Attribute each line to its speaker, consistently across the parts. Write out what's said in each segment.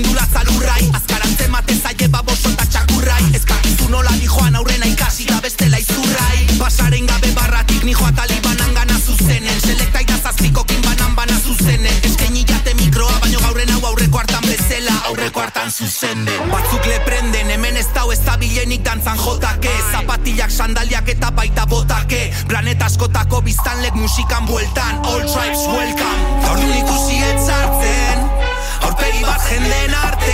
Speaker 1: txindula zalurrai Azkarantzen matezai eba bosota txakurrai. Ez bakizu nola di joan aurrena ikasi da bestela izurrai. Basaren gabe barratik ni joa talibanan gana zuzenen. Selektai da zazpiko kinbanan bana zuzenen. Eskeni jate mikroa baino gaurren hau aurreko hartan bezela Aurreko hartan zuzenen Batzuk leprenden hemen ez dau ez da bilenik dantzan jotake. Zapatilak sandaliak eta baita botake Planeta askotako biztanlek musikan bueltan. All tribes welcome. Gaur du ikusi etzan encajen de arte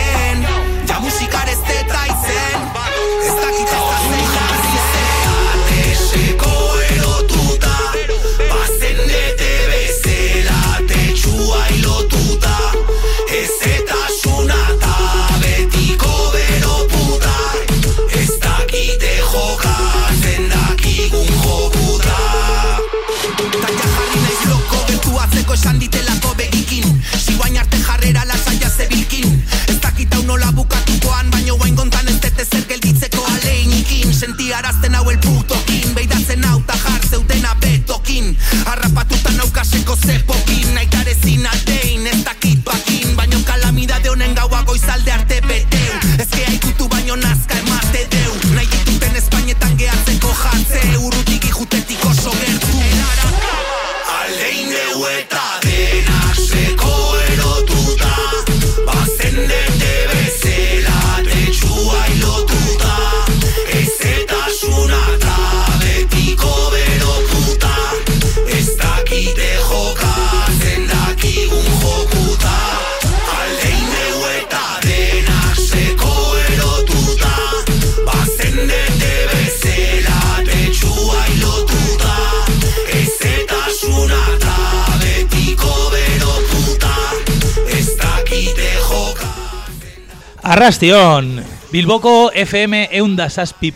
Speaker 2: Arrastion, Bilboko FM eunda zazpi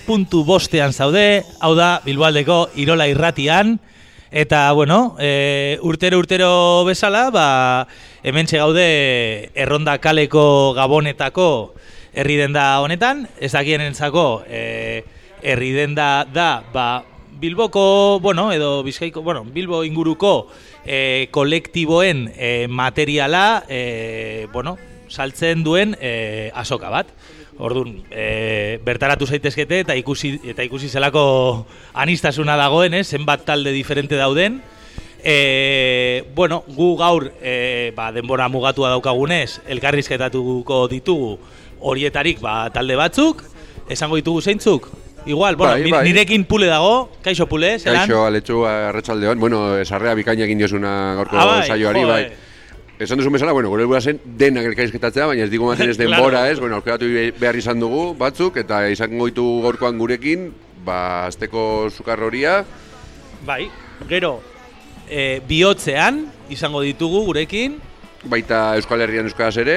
Speaker 2: zaude, hau da Bilboaldeko Irola irratian, eta, bueno, e, urtero urtero bezala, ba, hemen gaude erronda kaleko gabonetako herri denda honetan, ez dakien entzako, e, herri denda da, ba, Bilboko, bueno, edo Bizkaiko, bueno, Bilbo inguruko e, kolektiboen e, materiala, e, bueno, saltzen duen e, azoka bat. Orduan, e, bertaratu zaitezkete eta ikusi eta ikusi zelako anistasuna dagoen, eh, zenbat talde diferente dauden. E, bueno, gu gaur e, ba, denbora mugatua daukagunez, elkarrizketatuko ditugu horietarik ba, talde batzuk, esango ditugu zeintzuk? Igual, bueno,
Speaker 3: Bai, bai.
Speaker 2: nirekin pule dago, kaixo pule, zelan?
Speaker 3: Kaixo, aletxu arratsaldeon. Bueno, esarrea bikaina egin diozuna gaurko
Speaker 2: Ah, bai,
Speaker 3: saioari, bai. Esan duzu bezala, bueno, gure helburua zen denak elkarrizketatzea, baina ez digu maten ez
Speaker 2: Claro.
Speaker 3: denbora, ez? Bueno, aukeratu behar izan dugu batzuk, eta izango ditu gaurkoan gurekin, ba, azteko sukar horia,
Speaker 2: Bai, gero, e, bihotzean izango ditugu gurekin,
Speaker 3: baita Euskal Herrian Euskaraz ere,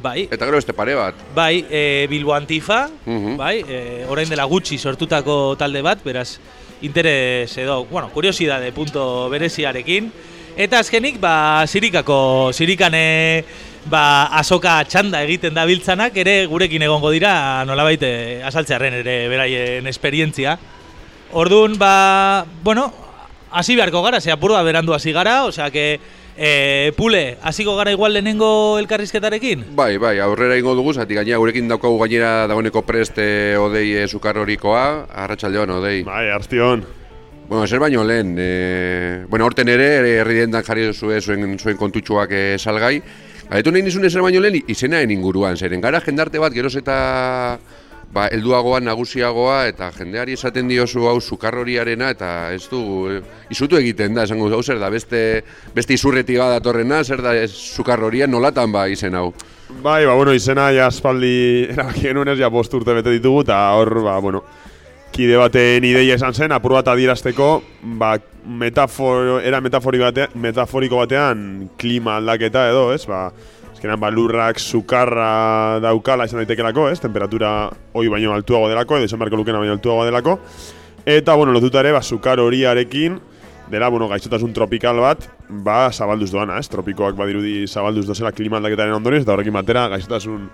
Speaker 2: bai,
Speaker 3: eta gero beste pare bat.
Speaker 2: bai, e, Bilbo Antifa,
Speaker 3: Mhm.
Speaker 2: bai, e, orain dela gutxi sortutako talde bat, beraz, interes edo, bueno, kuriosidade punto bereziarekin. Eta azkenik, ba, sirikako, sirikane, ba, azoka txanda egiten da biltzanak, ere gurekin egongo dira, nolabait, eh, azaltzearen ere beraien esperientzia. Orduan, ba, bueno, hasi beharko gara, ze apurua berandu hasi gara, osea que, e, pule, hasiko gara igual lehenengo elkarrizketarekin?
Speaker 3: Bai, bai, aurrera ingo dugu, zati gainera gurekin daukagu gainera dagoeneko preste odei e, sukar horikoa, arratsaldeon odei.
Speaker 4: Bai, artion.
Speaker 3: Bueno, zer baino lehen, e, bueno, horten ere, herri dendan jarri duzue zuen, zuen kontutxoak e, salgai. Galetu nahi nizun zer baino lehen, izenaren inguruan, zeren gara jendarte bat geroz eta ba, helduagoa, nagusiagoa, eta jendeari esaten diozu hau sukarroriarena, eta ez du, e, izutu egiten da, esango hau zer da, beste, beste izurreti bat datorrena, zer da ez sukarroria, nolatan ba izen hau.
Speaker 4: Bai, ba, bueno, izena ja aspaldi erabaki genuen ja bost urte bete ditugu, eta hor, ba, bueno, kide baten ideia esan zen, apur bat adierazteko, ba, metaforo, era metafori batean, metaforiko batean klima aldaketa edo, ez, ba, ezkenan, ba, lurrak sukarra daukala izan daitekelako, ez, temperatura hoi baino altuago delako, edo izan beharko lukena baino altuago delako, eta, bueno, lotuta ere, ba, sukar horiarekin, dela, bueno, gaixotasun tropikal bat, ba, zabalduz doana, ez? Tropikoak badirudi zabalduz dozela klima aldaketaren ondorioz, eta horrekin batera gaixotasun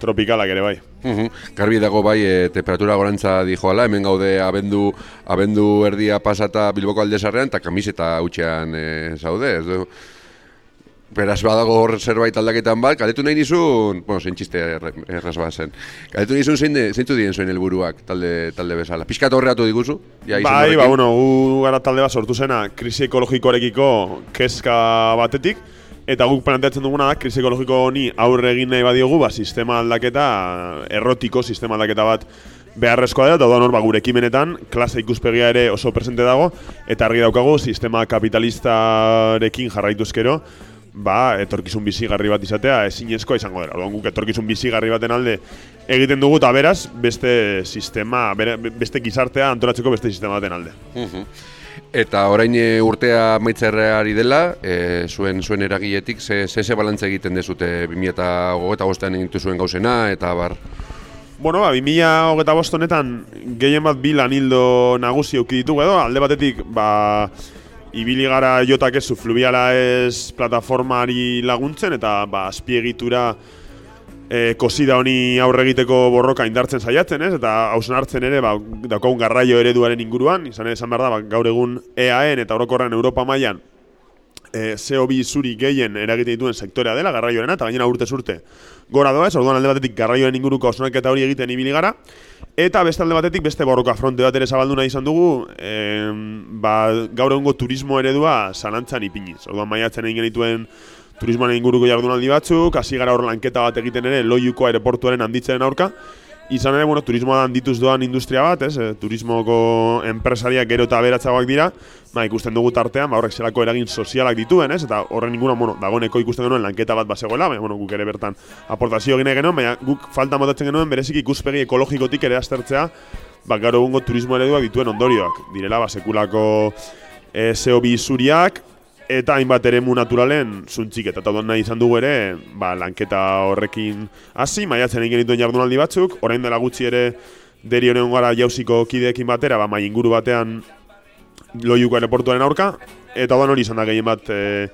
Speaker 4: tropikalak ere bai.
Speaker 3: Uhum. Garbi dago bai e, temperatura gorantza dijoala, hemen gaude abendu, abendu erdia pasata Bilboko aldezarrean, eta kamiseta hutxean e, zaude, ez du? Beraz badago hor zerbait aldaketan bat, galdetu nahi nizun, bueno, zein txiste erraz bat zen. Nahi nizun zein, de, zeintu dien zuen helburuak talde, talde bezala. Piskat horreatu diguzu? Ja,
Speaker 4: bai, ba, bueno, gu gara talde bat sortu zena krisi ekologikoarekiko kezka batetik, Eta guk planteatzen duguna da, krisi ekologiko honi aurre egin nahi badiogu, ba, sistema aldaketa, errotiko sistema aldaketa bat beharrezkoa da, eta da hor, ba, gure ekimenetan, klase ikuspegia ere oso presente dago, eta argi daukagu, sistema kapitalistarekin jarraituzkero, ba, etorkizun bizigarri bat izatea ezinezkoa izango dela. Orduan guk etorkizun bizigarri baten alde egiten dugu eta beraz beste sistema, beste gizartea antolatzeko beste sistema baten alde.
Speaker 3: Mhm. Eta orain e, urtea maitzerreari dela, e, zuen zuen eragiletik, ze, ze, ze balantza egiten dezute 2008an egitu zuen gauzena, eta bar...
Speaker 4: Bueno, ba, 2008 honetan gehien bat bi lanildo nagusi auki ditugu edo, alde batetik, ba, ibili gara jotak ez, fluviala ez plataformari laguntzen, eta ba, azpiegitura e, kosida honi aurre egiteko borroka indartzen saiatzen, ez? Eta hausen hartzen ere, ba, daukagun garraio ereduaren inguruan, izan ere esan behar da, ba, gaur egun EAN eta orokorren Europa mailan e, CO2 zuri gehien eragite dituen sektorea dela, garraioarena, eta gainera urte urte gora doa ez, orduan alde batetik garraioaren inguruko osonaketa hori egiten ibili gara, eta beste alde batetik beste borroka fronte bat ere zabaldu nahi izan dugu, e, ba, gaur egungo turismo eredua zalantzan ipiniz. Orduan maiatzen egin genituen turismoaren inguruko jardunaldi batzuk, hasi gara hor lanketa bat egiten ere loiuko aeroportuaren handitzaren aurka, Izan ere, bueno, turismoa handituz doan industria bat, ez? E, turismoko enpresariak gero eta beratzagoak dira, ba, ikusten dugu tartean, ba, horrek zelako eragin sozialak dituen, ez? Eta horren inguna, bueno, dagoeneko ikusten genuen lanketa bat basegoela, baina, bueno, guk ere bertan aportazio nahi genuen, baina guk falta motatzen genuen berezik ikuspegi ekologikotik ere aztertzea, ba, gaur egungo turismo ereduak dituen ondorioak. Direla, ba, sekulako e, CO2 zuriak, eta hainbat eremu naturalen zuntzik eta eta nahi izan dugu ere ba, lanketa horrekin hasi, maiatzen egin dituen jardunaldi batzuk, orain dela gutxi ere deri honen gara jauziko kideekin batera, ba, mai inguru batean loiuko aeroportuaren aurka, eta odan hori izan da gehien bat e,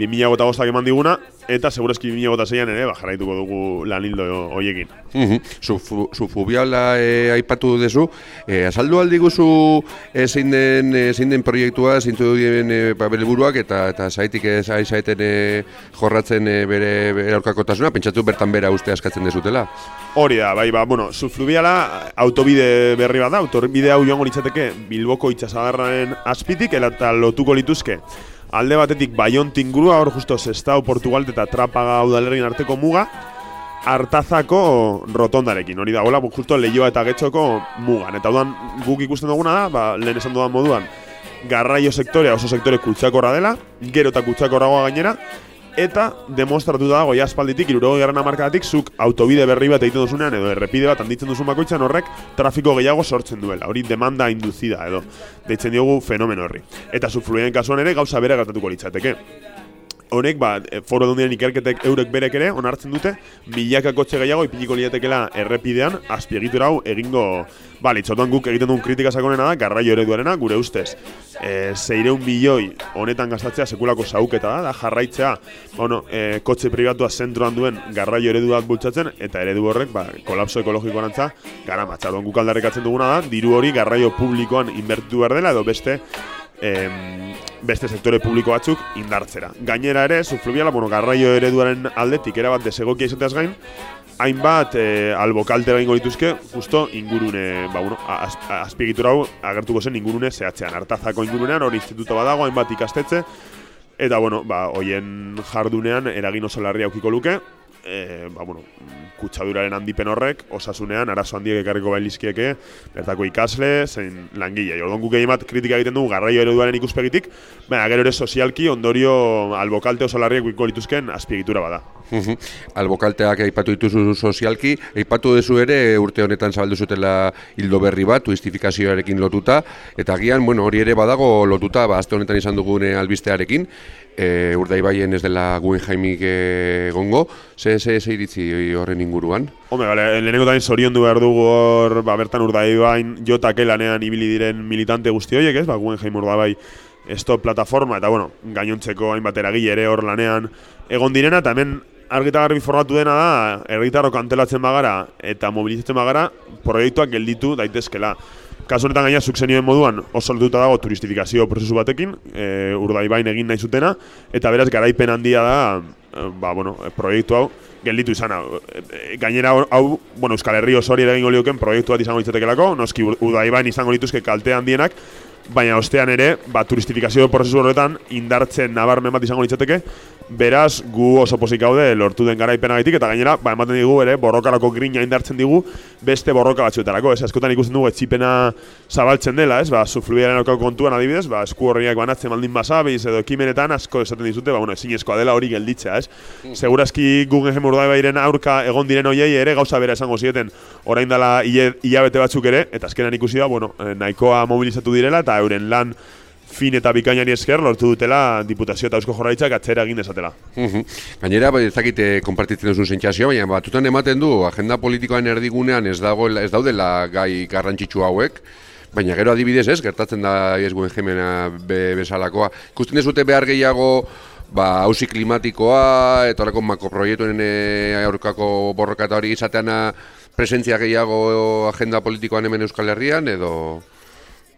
Speaker 4: 2008ak eman diguna, eta segurazki 2006an ere, ba, jarraituko dugu lanildo hoiekin.
Speaker 3: Mhm. Zu, fu- zu fubiala e, aipatu duzu, e, azaldu aldi guzu e, zein, den, e, zein den proiektua, zeintu duen e, ba, bere buruak, eta, eta zaitik ez ari zaeten e, jorratzen e, bere, bere aurkakotasuna, pentsatu bertan bera uste askatzen dezutela.
Speaker 4: Hori da, bai, ba, bueno, subfluviala autobide berri bat da, autobide hau joango litzateke Bilboko itxasadarraren azpitik, eta lotuko lituzke alde batetik Baiont ingurua, hor justo Sestao, Portugal eta Trapaga udalerrien arteko muga, hartazako rotondarekin, hori da, hola, justo lehioa eta getxoko mugan. Eta dudan guk ikusten duguna da, ba, lehen esan dudan moduan, garraio sektorea oso sektore kutsakorra dela, gero eta kutsakorragoa gainera, eta demostratuta dago ja aspalditik, irurogei garran amarkadatik, zuk autobide berri bat egiten duzunean, edo errepide bat handitzen duzun bakoitzan horrek, trafiko gehiago sortzen duela, hori demanda induzida, edo, deitzen diogu fenomeno horri. Eta subfluien kasuan ere gauza bere gertatuko litzateke. Honek, ba, e, foro dundiren ikerketek eurek berek ere, onartzen dute, milaka kotxe gehiago ipiniko liatekela errepidean, azpiegitura hau egingo balitz. Orduan guk egiten duen kritika sakonena da, garraio ereduarena, gure ustez. E, zeireun milioi honetan gastatzea sekulako zauketa da, da jarraitzea, bueno, e, kotxe pribatua zentroan duen garraio eredu bat bultzatzen, eta eredu horrek, ba, kolapso ekologiko antza, gara matza. Orduan guk aldarrekatzen duguna da, diru hori garraio publikoan inbertitu behar dela, edo beste em, beste sektore publiko batzuk indartzera. Gainera ere, subfluviala, bueno, garraio ereduaren aldetik erabat desegokia izateaz gain, hainbat e, albokalte egingo lituzke, justo ingurune, ba, bueno, az, azpiegitura hau agertuko zen ingurune zehatzean. Artazako ingurunean, hori instituto badago, hainbat ikastetxe, eta, bueno, ba, hoien jardunean eragin oso larria aukiko luke, e, ba, bueno, kutsaduraren handipen horrek, osasunean, arazo handiek ekarriko bailizkieke, bertako ikasle, zein langile. Orduan guk egin bat kritika egiten dugu garraio ereduaren ikuspegitik, baina gero ere sozialki ondorio albokalte oso larriak guiko lituzken azpiegitura bada.
Speaker 3: Mhm. Albokalteak aipatu dituzu sozialki, aipatu duzu ere urte honetan zabaldu zutela hildo berri bat, tuistifikazioarekin lotuta, eta agian, bueno, hori ere badago lotuta, ba, azte honetan izan dugune albistearekin, e, urdaibaien ez dela Guggenheimik egongo, ze, ze, ze iritzi horren inguruan?
Speaker 4: Hombre, bale, lehenengo tain zorion du behar dugu hor, ba, bertan urdaibain jotake lanean ibili diren militante guzti horiek, ez? Ba, Guggenheim urdabai stop plataforma, eta bueno, gainontzeko hainbat eragile ere hor lanean egon direna, eta hemen argita garbi formatu dena da, herritarrok antelatzen bagara eta mobilizatzen bagara, proiektuak gelditu daitezkela. Kasu honetan gaina zuk zenioen moduan oso lotuta dago turistifikazio prozesu batekin, e, urdaibain egin nahi zutena, eta beraz garaipen handia da, e, ba, bueno, e, proiektu hau gelditu izan hau. E, gainera hau- bueno, Euskal Herri osori ere egingo lioken proiektu bat izango litzatekelako, noski Ur- urdaibain izango lituzke kalte handienak, baina ostean ere, ba, turistifikazio prozesu horretan indartzen nabarmen bat izango litzateke, Beraz, gu oso pozik gaude lortu den garaipenagaitik eta gainera, ba, ematen digu ere, borrokarako grina indartzen digu beste borroka batzuetarako, ez? Askotan ikusten dugu etxipena zabaltzen dela, ez? Ba, sufluiaren okau kontuan adibidez, ba, esku horriak banatzen baldin basabiz edo ekimenetan asko esaten dizute, ba, bueno, ezin dela hori gelditzea, ez? Segurazki guggen bairen aurka egon diren hoiei ere gauza bera esango zieten orain dela hilabete batzuk ere, eta azkenan ikusi da, bueno, eh, nahikoa mobilizatu direla eta euren lan fin eta bikainari esker lortu dutela diputazio eta eusko jorraitzak atzera egin desatela.
Speaker 3: Gainera, bai, ez dakite konpartitzen duzun zentxazioa, baina batutan ematen du, agenda politikoan erdigunean ez, dago, ez daudela gai garrantzitsu hauek, baina gero adibidez ez, gertatzen da ez guen jemena be, bezalakoa. Ikusten dezute behar gehiago, ba, hausi klimatikoa, eta horako makoproiektuen e, aurkako borroka eta hori izatean presentzia gehiago agenda politikoan hemen Euskal Herrian, edo...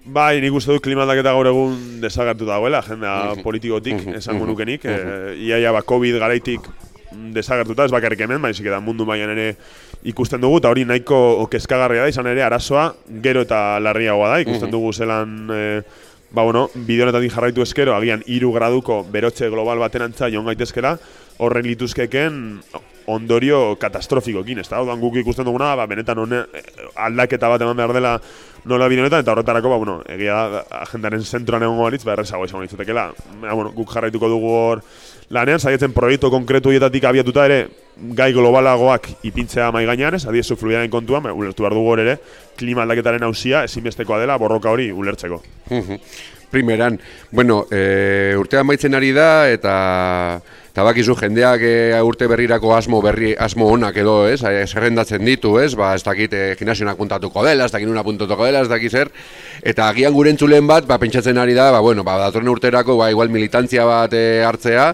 Speaker 4: Bai, nik uste dut klimataketa gaur egun desagertu dagoela, agenda politikotik, esango nukenik. E, iaia ba, COVID garaitik desagertuta, ez bakarrik hemen, baizik eta mundu mailan ere ikusten dugu, eta hori nahiko kezkagarria da, izan ere arazoa gero eta larriagoa da, ikusten dugu zelan... E, ba, bueno, bideonetatik jarraitu eskero, agian iru graduko berotxe global baten antza joan gaitezkela, horren lituzkeken ondorio katastrofikokin, ez da? Odan guk ikusten duguna, ba, benetan one, eh, aldaketa bat eman behar dela nola bideonetan, eta horretarako, ba, bueno, egia agendaren zentroan egon balitz, ba, errezago izango ditzutekela. Ba, bueno, guk jarraituko dugu hor lanean, saietzen proiektu konkretu hietatik abiatuta ere, gai globalagoak ipintzea mai gainean, ez, adiezu fluidaren kontuan, ba, ulertu behar dugu hor ere, klima aldaketaren hausia ezinbestekoa dela borroka hori ulertzeko.
Speaker 3: Primeran, bueno, e, urtean baitzen ari da, eta Eta bakizu jendeak e, urte berrirako asmo berri asmo onak edo, ez? Zerrendatzen ditu, ez? Ba, ez dakit e, gimnasionak puntatuko dela, ez dakit nuna puntatuko dela, ez dakit zer. Eta agian gure entzulen bat, ba, pentsatzen ari da, ba, bueno, ba, datorren urterako, ba, igual militantzia bat e, hartzea,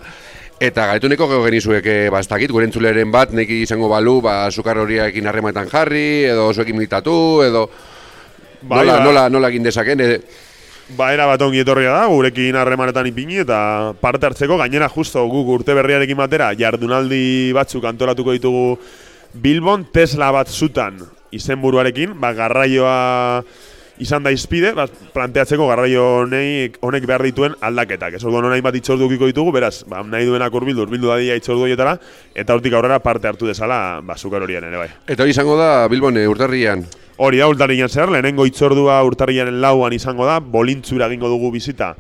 Speaker 3: Eta gaitu neko genizuek, ba, ez dakit, gure entzuleren bat, neki izango balu, ba, sukar horiakin harremaetan jarri, edo zuekin militatu, edo... Bai, nola, ba. nola, nola egin dezaken,
Speaker 4: Ba, era bat ongi etorria da, gurekin harremanetan ipini eta parte hartzeko gainera justo guk urte berriarekin batera jardunaldi batzuk antolatuko ditugu Bilbon Tesla bat zutan izenburuarekin, ba, garraioa izan da izpide, ba, planteatzeko garraio honek, behar dituen aldaketak. Ez orduan nahi bat itxordu ditugu, beraz, ba, nahi duenak urbildu, urbildu da dia itxordu eta hortik aurrera parte hartu dezala, ba, zukar horien ere bai.
Speaker 3: Eta hori izango da, Bilbone, urtarrian?
Speaker 4: Hori da, urtarrian zer, lehenengo itzordua urtarriaren lauan izango da, bolintzura egingo dugu bizita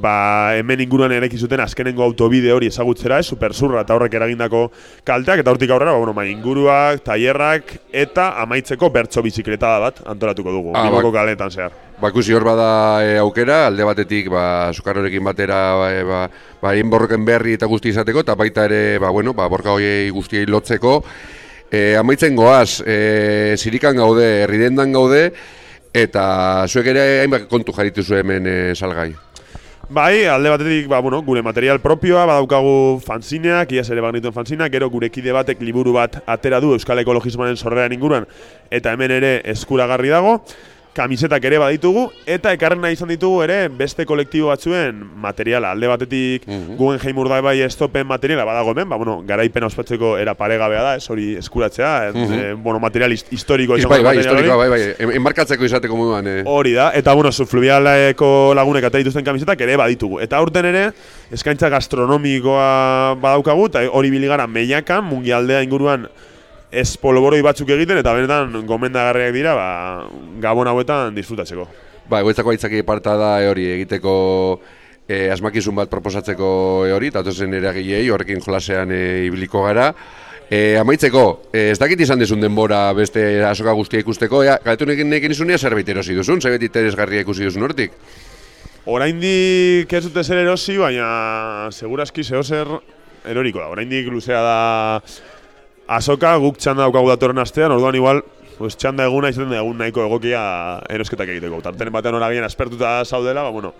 Speaker 4: ba, hemen inguruan ereki zuten azkenengo autobide hori ezagutzera, ez, supersurra eta horrek eragindako kalteak, eta hortik aurrera, ba, bueno, ba, inguruak, tailerrak eta amaitzeko bertso bizikletada bat antolatuko dugu, ah, ba, kaletan zehar.
Speaker 3: Ba, ikusi hor bada e, aukera, alde batetik, ba, sukarrorekin batera, ba, e, ba, ba, borroken berri eta guzti izateko, eta baita ere, ba, bueno, ba, borka horiei guztiei lotzeko, e, amaitzen goaz, e, zirikan gaude, herridendan gaude, eta zuek ere hainbat kontu jaritu zu hemen e, salgai.
Speaker 4: Bai, alde batetik, ba, bueno, gure material propioa, badaukagu fanzineak, iaz ere bagnituen fanzineak, gero gure kide batek liburu bat atera du Euskal Ekologismoaren sorrean inguruan, eta hemen ere eskuragarri dago kamisetak ere baditugu eta ekarren nahi izan ditugu ere beste kolektibo batzuen materiala. Alde batetik mm -hmm. guen urdai bai estopen materiala badago hemen, ba, bueno, garaipen ospatzeko era paregabea da, ez hori eskuratzea, mm -hmm. bueno, material historiko
Speaker 3: bai, bai, historiko, bai, bai, enmarkatzeko izateko moduan. Eh.
Speaker 4: Hori da, eta bueno, subfluvialeko lagunek eta dituzten kamisetak ere baditugu. Eta aurten ere, eskaintza gastronomikoa badaukagu, eta hori biligara meiakan, mungialdea inguruan, ez polboroi batzuk egiten eta benetan gomendagarriak dira ba, gabon hauetan disfrutatzeko.
Speaker 3: Ba, egoitzako aitzaki parta da e hori egiteko e, asmakizun bat proposatzeko e hori, eta atozen ere agilei horrekin jolasean e, ibiliko gara. E, amaitzeko, e, ez dakit izan dezun denbora beste asoka guztia ikusteko, ea, galetu nekin nekin izunia zerbait erosi duzun, zerbait interesgarria ikusi duzun hortik?
Speaker 4: Oraindik ez dute zer erosi, baina seguraski zeo zer eroriko da. Oraindik luzea da Azoka guk txanda daukagu datorren astean, orduan igual, pues, txanda eguna izaten da egun nahiko egokia erosketak egiteko. Tarten batean hori agien aspertuta zaudela, ba, bueno,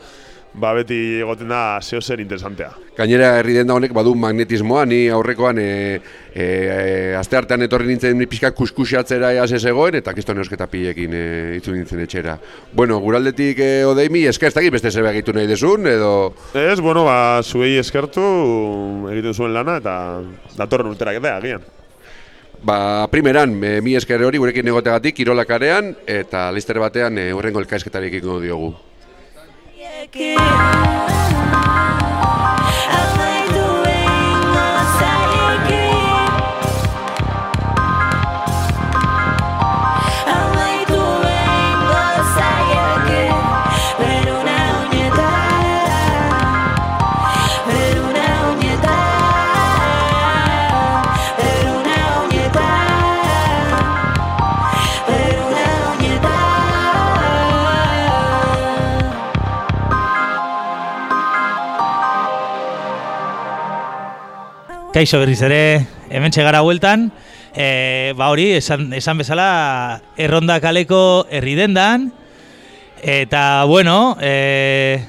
Speaker 4: ba beti egoten da zeo zer interesantea.
Speaker 3: Gainera herri den da honek badu magnetismoa, ni aurrekoan e, e, e, aste artean etorri nintzen ni pixka kuskusiatzera eaz ez egoen, eta kiston eusketa pilekin e, itzu nintzen etxera. Bueno, guraldetik e, odeimi, esker ez beste zebe egitu nahi desun, edo...
Speaker 4: Ez, bueno, ba, zuei eskertu egiten zuen lana, eta datorren urterak eta agian.
Speaker 3: Ba, primeran, e, mi esker hori gurekin egotegatik, kirolakarean, eta lister batean e, urrengo elkaizketarik ingo diogu.
Speaker 2: Kaixo berriz ere, hemen txegara bueltan, e, ba hori, esan, esan bezala, erronda kaleko herri dendan, eta, bueno, e,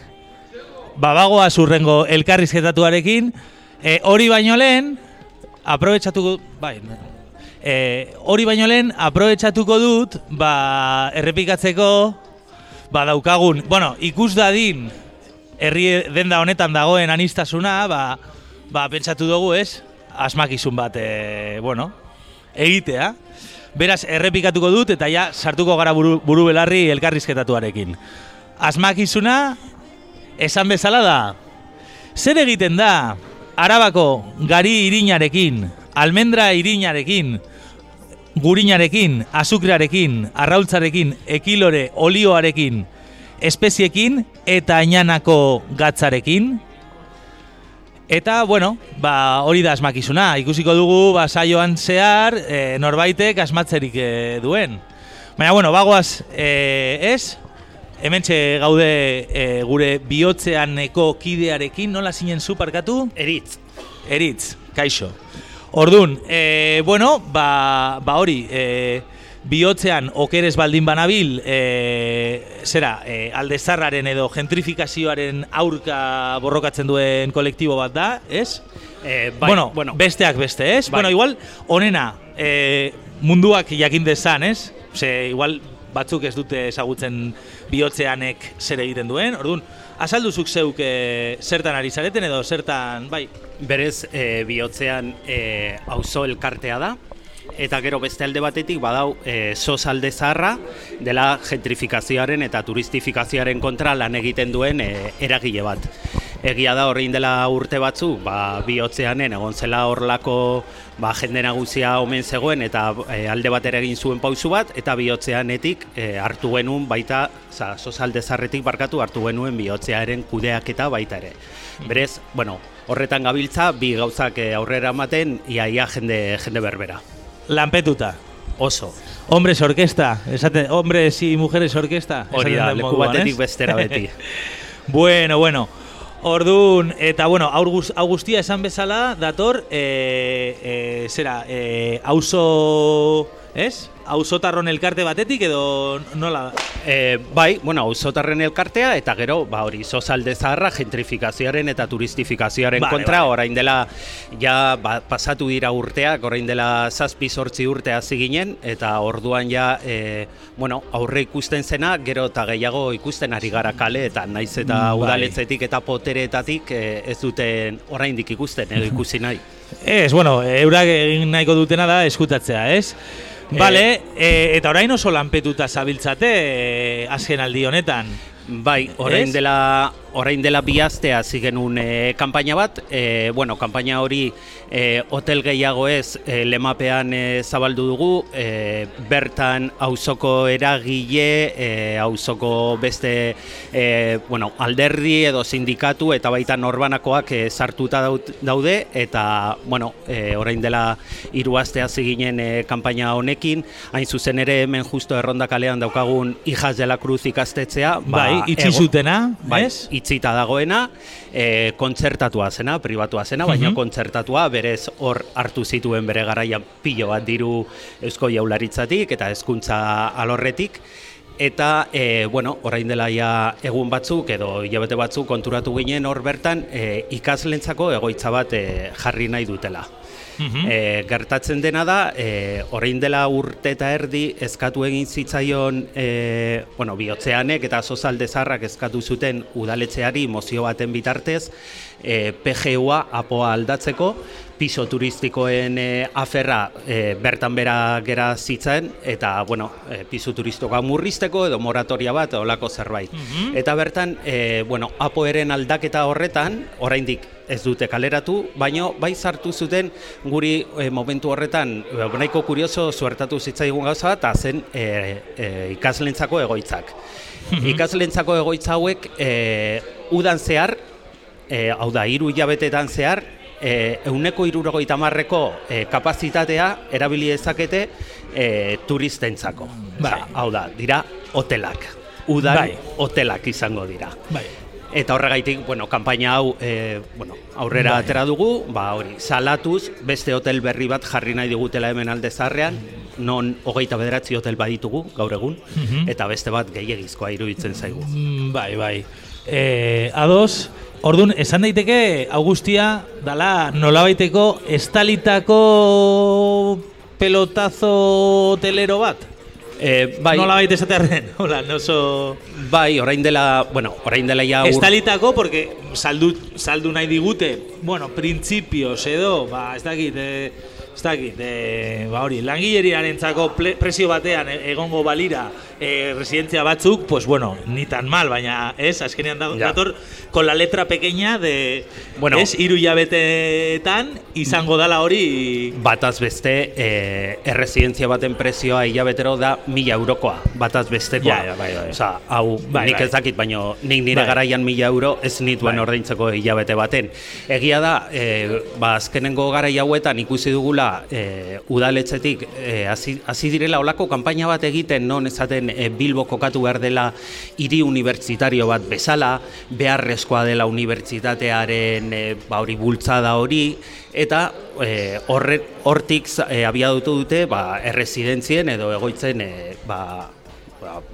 Speaker 2: babagoa zurrengo elkarrizketatuarekin, e, hori baino lehen, aprobetsatuko, bai, e, hori baino lehen, aprobetsatuko dut, ba, errepikatzeko, ba, daukagun, bueno, ikus dadin, herri denda honetan dagoen anistasuna, ba, ba, pentsatu dugu ez, asmakizun bat, e, bueno, egitea. Beraz, errepikatuko dut eta ja sartuko gara buru, buru belarri elkarrizketatuarekin. Asmakizuna, esan bezala da, zer egiten da, arabako gari irinarekin, almendra irinarekin, gurinarekin, azukrearekin, arraultzarekin, ekilore, olioarekin, espeziekin eta ainanako gatzarekin, Eta, bueno, ba, hori da asmakizuna. Ikusiko dugu, ba, saioan zehar, e, norbaitek asmatzerik e, duen. Baina, bueno, bagoaz, e, ez? Hemen gaude e, gure bihotzeaneko kidearekin, nola zinen zu parkatu?
Speaker 5: Eritz.
Speaker 2: Eritz, kaixo. Ordun, e, bueno, ba, ba hori, e, bihotzean okeres baldin banabil, e, zera, e, aldezarraren edo gentrifikazioaren aurka borrokatzen duen kolektibo bat da, ez?
Speaker 5: E, bai,
Speaker 2: bueno, bueno, besteak beste, ez?
Speaker 5: Bai.
Speaker 2: Bueno, igual, onena, e, munduak jakin dezan, ez? Ze, igual, batzuk ez dute ezagutzen bihotzeanek zer egiten duen, orduan, azalduzuk zeuk e, zertan ari zareten edo zertan, bai?
Speaker 5: Berez, e, bihotzean e, auzo elkartea da, eta gero beste alde batetik badau e, sos alde zaharra dela gentrifikazioaren eta turistifikazioaren kontra lan egiten duen e, eragile bat. Egia da horrein dela urte batzu, ba, bihotzeanen egon zela horlako ba, jende nagusia omen zegoen eta e, alde batera egin zuen pausu bat, eta bihotzeanetik e, hartu genuen baita, za, sos alde zarretik barkatu hartu genuen bihotzearen kudeaketa baita ere. Berez, bueno, horretan gabiltza, bi gauzak aurrera ematen, iaia jende, jende berbera.
Speaker 2: Lanpetuta.
Speaker 5: Oso.
Speaker 2: Hombres orkesta, esate, hombres y mujeres orkesta.
Speaker 5: Hori da,
Speaker 2: esaten
Speaker 5: leku batetik bestera beti.
Speaker 2: bueno, bueno. Ordun eta bueno, aur guztia esan bezala dator eh eh zera, eh auzo, ez? Auzotarron elkarte batetik edo nola?
Speaker 5: E, bai, bueno, auzotarren elkartea eta gero, ba hori, sozalde zaharra gentrifikazioaren eta turistifikazioaren
Speaker 2: Vale,
Speaker 5: kontra,
Speaker 2: vale.
Speaker 5: orain dela ja ba, pasatu dira urteak, orain dela zazpi sortzi urte hasi ginen eta orduan ja e, bueno, aurre ikusten zena, gero eta gehiago ikusten ari gara kale eta naiz eta
Speaker 2: Mm, bai.
Speaker 5: udaletzetik eta poteretatik e, ez duten oraindik ikusten edo ikusi nahi.
Speaker 2: Ez, bueno, eurak egin nahiko dutena da eskutatzea, ez? Vale, eh, eta orain oso lanpetuta zabiltzate eh, azken aldi honetan.
Speaker 5: Bai, orain dela orain dela bi aste hasi genuen e, kanpaina bat, e, bueno, kanpaina hori e, hotel gehiago ez e, lemapean e, zabaldu dugu, e, bertan auzoko eragile, e, auzoko beste e, bueno, alderdi edo sindikatu eta baita norbanakoak e, sartuta daude. Eta bueno, e, orain dela hiru aste hasi ginen e, kanpaina honekin, hain zuzen ere hemen justo erronda kalean daukagun Hijas de la Cruz ikastetxea,
Speaker 2: bai, itxi
Speaker 5: ego-
Speaker 2: zutena,
Speaker 5: bai,
Speaker 2: ez?
Speaker 5: itxita dagoena, e, kontzertatua zena, pribatua zena, baina
Speaker 2: Mhm.
Speaker 5: kontzertatua berez hor hartu zituen bere garaian pilo bat diru Eusko Jaularitzatik eta hezkuntza alorretik. Eta, e, bueno, orain dela ja egun batzuk edo hilabete batzuk konturatu ginen hor bertan e, ikaslentzako egoitza bat e, jarri nahi dutela.
Speaker 2: Mhm.
Speaker 5: E, gertatzen dena da, e, orain dela urte eta erdi eskatu egin zitzaion, e, bueno, bihotzeanek eta sozalde zarrak eskatu zuten udaletxeari mozio baten bitartez, e, PGUa apoa aldatzeko, piso turistikoen e, aferra e, bertan bera gera zitzen, eta, bueno, e, piso turistikoa murrizteko edo moratoria bat, olako zerbait.
Speaker 2: Mhm.
Speaker 5: Eta bertan, e, bueno, apoeren aldaketa horretan, oraindik ez dute kaleratu, baino bai sartu zuten guri e, momentu horretan e, nahiko kurioso suertatu zitzaigun gauza eta zen e, e, ikaslentzako egoitzak. Ikaslentzako egoitza hauek e, udan zehar, e, hau da, hiru hilabetetan zehar, e, euneko irurogeita marreko e, kapazitatea erabili dezakete e, turistentzako.
Speaker 2: Bai.
Speaker 5: Osea, hau da, dira hotelak. Udan
Speaker 2: Bai.
Speaker 5: hotelak izango dira.
Speaker 2: Bai.
Speaker 5: Eta horregaitik, bueno, kanpaina hau e, bueno, aurrera
Speaker 2: Bai.
Speaker 5: atera dugu, ba hori, salatuz, beste hotel berri bat jarri nahi digutela hemen alde zarrean, non hogeita bederatzi hotel baditugu gaur egun,
Speaker 2: Mhm.
Speaker 5: eta beste bat gehiagizkoa iruditzen zaigu.
Speaker 2: Mm, bai, bai. E, ados, orduan, esan daiteke, Augustia, dala nolabaiteko estalitako pelotazo telero bat?
Speaker 5: E, bai,
Speaker 2: Nolabait esatearren, hola, no oso...
Speaker 5: bai, orain dela, bueno, orain dela ja
Speaker 2: Estalitako, porque saldu, saldu nahi digute, bueno, printzipioz edo, ba, ez dakit, e, ez dakit, e, ba hori, langileriarentzako ple- presio batean e- egongo balira e, residentzia batzuk, pues bueno, ni tan mal, baina, ez, azkenean da,
Speaker 5: Ja.
Speaker 2: dator, con la letra pequeña de,
Speaker 5: Bueno.
Speaker 2: ez, hiru hilabeteetan izango dala hori...
Speaker 5: Bataz beste, e, erresidentzia baten prezioa hilabetero da mila eurokoa, bataz bestekoa.
Speaker 2: Ja, bai, bai.
Speaker 5: Osa, hau,
Speaker 2: Bai,
Speaker 5: nik
Speaker 2: bai.
Speaker 5: ez dakit, baina nik nire
Speaker 2: Bai.
Speaker 5: garaian mila euro ez nituen
Speaker 2: Bai.
Speaker 5: ordaintzeko hilabete baten. Egia da, e, ba, azkenengo garai hauetan ikusi dugula e, udaletxetik e, hasi hasi direla olako kanpaina bat egiten non esaten e, Bilbo kokatu behar dela hiri unibertsitario bat bezala, beharrezkoa dela unibertsitatearen e, ba, hori bultzada hori, eta e, horre, hortik e, abiadutu dute ba, erresidentzien edo egoitzen e, ba,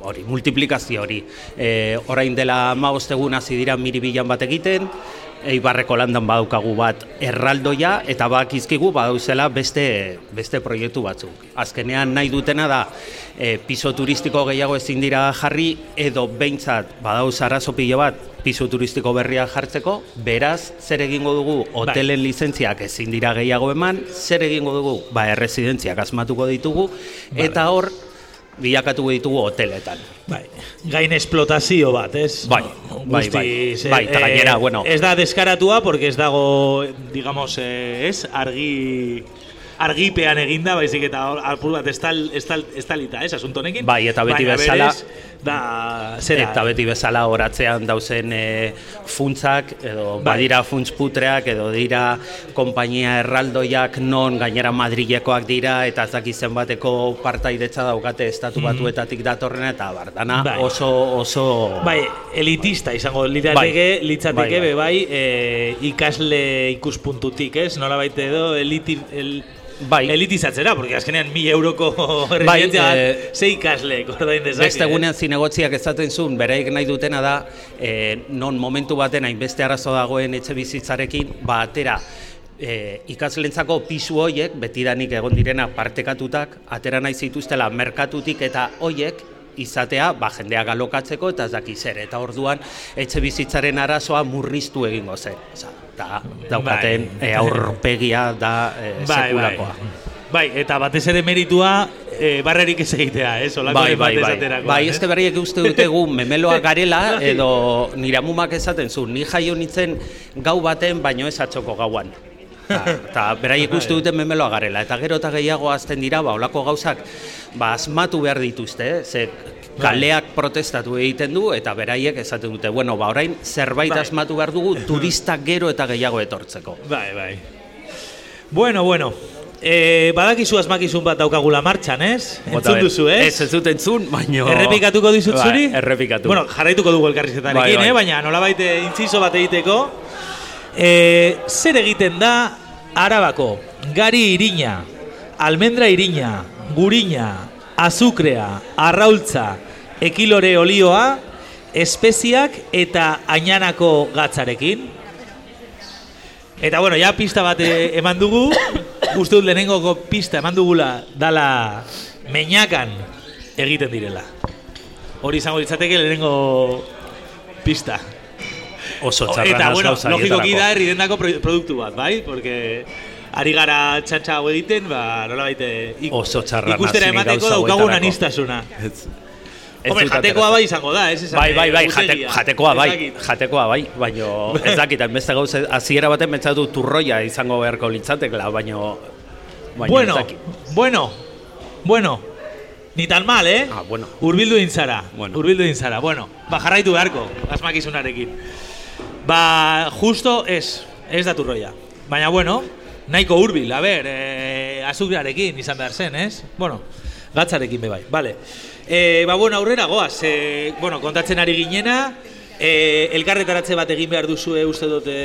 Speaker 5: hori, multiplikazio hori. E, orain dela ma egun hasi dira miribilan bat egiten, Eibarreko landan badaukagu bat erraldoia eta bakizkigu badauzela beste, beste proiektu batzuk. Azkenean nahi dutena da e, piso turistiko gehiago ezin dira jarri edo behintzat badauz arazo pilo bat piso turistiko berria jartzeko, beraz, zer egingo dugu hotelen lizentziak ezin dira gehiago eman, zer egingo dugu, ba, erresidentziak asmatuko ditugu, eta hor, bilakatu ditugu hoteletan.
Speaker 2: Bai, gain esplotazio bat, ez?
Speaker 5: Bai, bai, bai. Bai, eta gainera, bueno.
Speaker 2: Ez da deskaratua, porque ez dago, digamos, eh, ez, argi argipean eginda, baizik eta apur bat estal, estal, estalita, ez, asunto honekin.
Speaker 5: Bai, eta beti bezala-
Speaker 2: berez, da, zera,
Speaker 5: Eta beti bezala horatzean dauzen e, funtzak, edo
Speaker 2: Bai.
Speaker 5: badira funtz putreak, edo dira konpainia erraldoiak non gainera Madrilekoak dira, eta ez dakit zenbateko partaidetza daukate estatu batuetatik datorrena, eta bardana
Speaker 2: Mm. Bai.
Speaker 5: oso, oso...
Speaker 2: Bai, elitista izango lirateke,
Speaker 5: Bai.
Speaker 2: litzateke
Speaker 5: Bai,
Speaker 2: be bai, eh, ikasle ikuspuntutik, ez? Nola baite edo eliti, el,
Speaker 5: Bai.
Speaker 2: elitizatzera, porque azkenean 1000 euroko
Speaker 5: Bai,
Speaker 2: bat,
Speaker 5: eh,
Speaker 2: ze ikasle, ordain dezake.
Speaker 5: Beste egunean zinegotziak ezaten zuen, bereik nahi dutena da, e, non momentu baten hainbeste arazo dagoen etxe bizitzarekin, ba, atera, e, ikaslentzako pisu hoiek, betidanik egon direna partekatutak, atera nahi zituztela merkatutik eta hoiek, izatea, ba, jendeak alokatzeko eta ez daki zer, eta orduan etxe bizitzaren arazoa murriztu egingo zen. Osa, da, daukaten
Speaker 2: Bai.
Speaker 5: e, aurpegia da e, sekulakoa.
Speaker 2: Bai, eta batez ere meritua e, barrerik ez egitea, ez? Olako
Speaker 5: Bai, bai, bai. Bai,
Speaker 2: ez?
Speaker 5: ez berriek uste dute gu memeloa garela edo nire amumak esaten zu, ni jaio nintzen gau baten baino ez atxoko gauan. Eta beraiek uste dute memeloa garela, eta gero eta gehiago azten dira, ba, olako gauzak, ba, asmatu behar dituzte, eh? ze kaleak protestatu egiten du, eta beraiek esaten dute, bueno, ba, orain zerbait
Speaker 2: Bai.
Speaker 5: asmatu behar dugu turistak gero eta gehiago etortzeko.
Speaker 2: Bai, bai. Bueno, bueno. E, badakizu asmakizun bat daukagula martxan, ez? Entzun duzu, ez?
Speaker 5: Ez, ez dut entzun, baino...
Speaker 2: Errepikatuko dizut
Speaker 5: Bai,
Speaker 2: zuri?
Speaker 5: errepikatu.
Speaker 2: Bueno, jarraituko dugu elkarrizketarekin,
Speaker 5: Bai, bai.
Speaker 2: eh? baina nolabait eh, intziso bat egiteko. E, zer egiten da Arabako gari irina, almendra irina, gurina, azukrea, arraultza, ekilore olioa, espeziak eta ainanako gatzarekin. Eta bueno, ja pista bat eh, eman dugu, uste dut lehenengoko pista eman dugula dala meñakan egiten direla. Hori izango litzateke lehenengo pista.
Speaker 5: Oso txarra
Speaker 2: Eta, bueno, logikoki da herridendako pro- produktu bat, bai? Porque ari gara txantxa hau egiten, ba, nola baite, ik,
Speaker 5: Oso txarra
Speaker 2: ikustera emateko daukagun anistasuna.
Speaker 5: Ez
Speaker 2: Hombre, jatekoa bai izango da, ez esan.
Speaker 5: Bai, bai, bai, jate,
Speaker 2: egutegia.
Speaker 5: jatekoa bai, jatekoa bai, baino ez dakit, hainbeste gauza, hasiera baten pentsatu turroia izango beharko litzatekela, baino, baino
Speaker 2: Bueno,
Speaker 5: ez dakit.
Speaker 2: bueno, bueno, ni tan mal, eh?
Speaker 5: Ah, bueno.
Speaker 2: Urbildu intzara,
Speaker 5: Bueno.
Speaker 2: urbildu intzara. Bueno, ba, jarraitu beharko, asmakizunarekin. Ba, justo ez, ez da turroia. Baina, bueno, nahiko hurbil, a ber, eh, azukrearekin izan behar zen, ez? Bueno, gatzarekin be bai, vale. E, ba, bueno, aurrera goaz, e, bueno, kontatzen ari ginena, E, elkarretaratze bat egin behar duzue uste dute...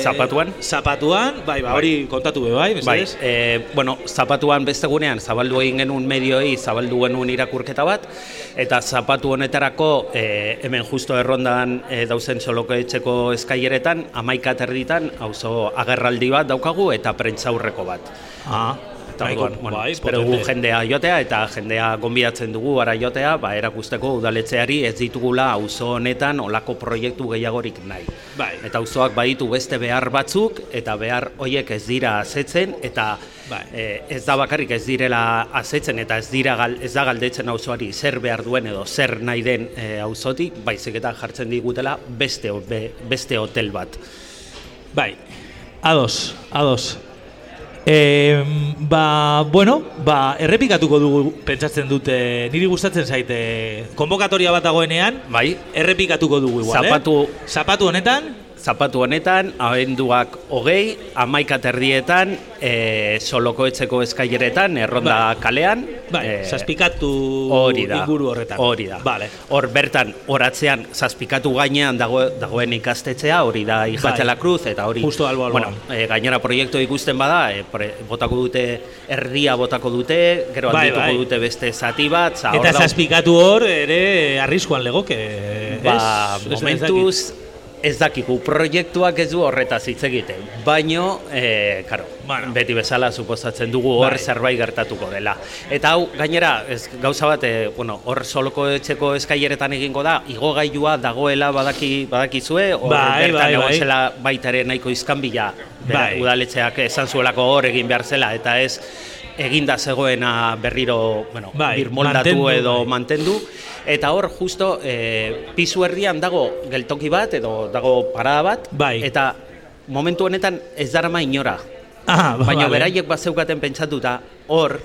Speaker 5: Zapatuan?
Speaker 2: Zapatuan, bai, ba, hori kontatu be, bai,
Speaker 5: Bai,
Speaker 2: mesedez?
Speaker 5: e, bueno, zapatuan beste gunean, zabaldu egin genuen medioei, zabaldu genuen irakurketa bat, eta zapatu honetarako e, hemen justo errondan e, dauzen soloko etxeko eskaileretan, amaika terditan, auzo agerraldi bat daukagu eta prentzaurreko bat.
Speaker 2: Ah,
Speaker 5: Eta orduan, bueno, espero dugu jendea jotea eta jendea gonbidatzen dugu ara jotea, ba, erakusteko udaletxeari ez ditugula auzo honetan olako proiektu gehiagorik nahi.
Speaker 2: Bai.
Speaker 5: Eta auzoak baditu beste behar batzuk eta behar hoiek ez dira asetzen eta
Speaker 2: Bai.
Speaker 5: eh, ez da bakarrik ez direla asetzen eta ez dira gal, ez da galdetzen auzoari zer behar duen edo zer nahi den eh, auzotik, baizik eta jartzen digutela beste be, beste hotel bat.
Speaker 2: Bai, ados, ados. E, ba, bueno, ba, errepikatuko dugu pentsatzen dute, niri gustatzen zaite, konbokatoria bat dagoenean,
Speaker 5: Bai,
Speaker 2: errepikatuko dugu igual,
Speaker 5: Zapatu-
Speaker 2: eh? Zapatu honetan,
Speaker 5: zapatu honetan, abenduak hogei, amaika terdietan, e, soloko etxeko eskaileretan, erronda kalean.
Speaker 2: bai,
Speaker 5: eh,
Speaker 2: zazpikatu
Speaker 5: Hori da.
Speaker 2: inguru horretan.
Speaker 5: Hori da.
Speaker 2: Vale.
Speaker 5: Hor bertan oratzean zazpikatu gainean dago, dagoen ikastetxea, hori da
Speaker 2: Bai.
Speaker 5: la Cruz eta hori.
Speaker 2: Justo albo alboan.
Speaker 5: Bueno, e, gainera proiektu ikusten bada, e, pre- botako dute erdia botako dute, gero
Speaker 2: Bai, bai.
Speaker 5: dute beste zati bat, za,
Speaker 2: Eta zazpikatu hor ere arriskuan legoke,
Speaker 5: Ba,
Speaker 2: ez
Speaker 5: momentuz ez dakigu proiektuak ez du horretaz hitz egiten, baino, e, karo,
Speaker 2: Bueno.
Speaker 5: beti bezala suposatzen dugu hor
Speaker 2: Bai.
Speaker 5: zerbait gertatuko dela. Eta hau, gainera, ez, gauza bat, e, bueno, hor soloko etxeko eskaileretan egingo da, igogailua dagoela badaki, badakizue, hor
Speaker 2: Bai,
Speaker 5: bertan
Speaker 2: bai,
Speaker 5: egon
Speaker 2: bai.
Speaker 5: zela baita ere nahiko izkanbila,
Speaker 2: Bai.
Speaker 5: udaletxeak esan zuelako hor egin behar zela, eta ez eginda zegoena berriro, bueno,
Speaker 2: Bai,
Speaker 5: birmoldatu
Speaker 2: mantendu,
Speaker 5: edo
Speaker 2: bai.
Speaker 5: mantendu eta hor justo e, pisu herrian dago geltoki bat edo dago parada bat
Speaker 2: Bai.
Speaker 5: eta momentu honetan ez darama inora
Speaker 2: Ah, ba,
Speaker 5: baina
Speaker 2: vale.
Speaker 5: beraiek bazeukaten pentsatuta hor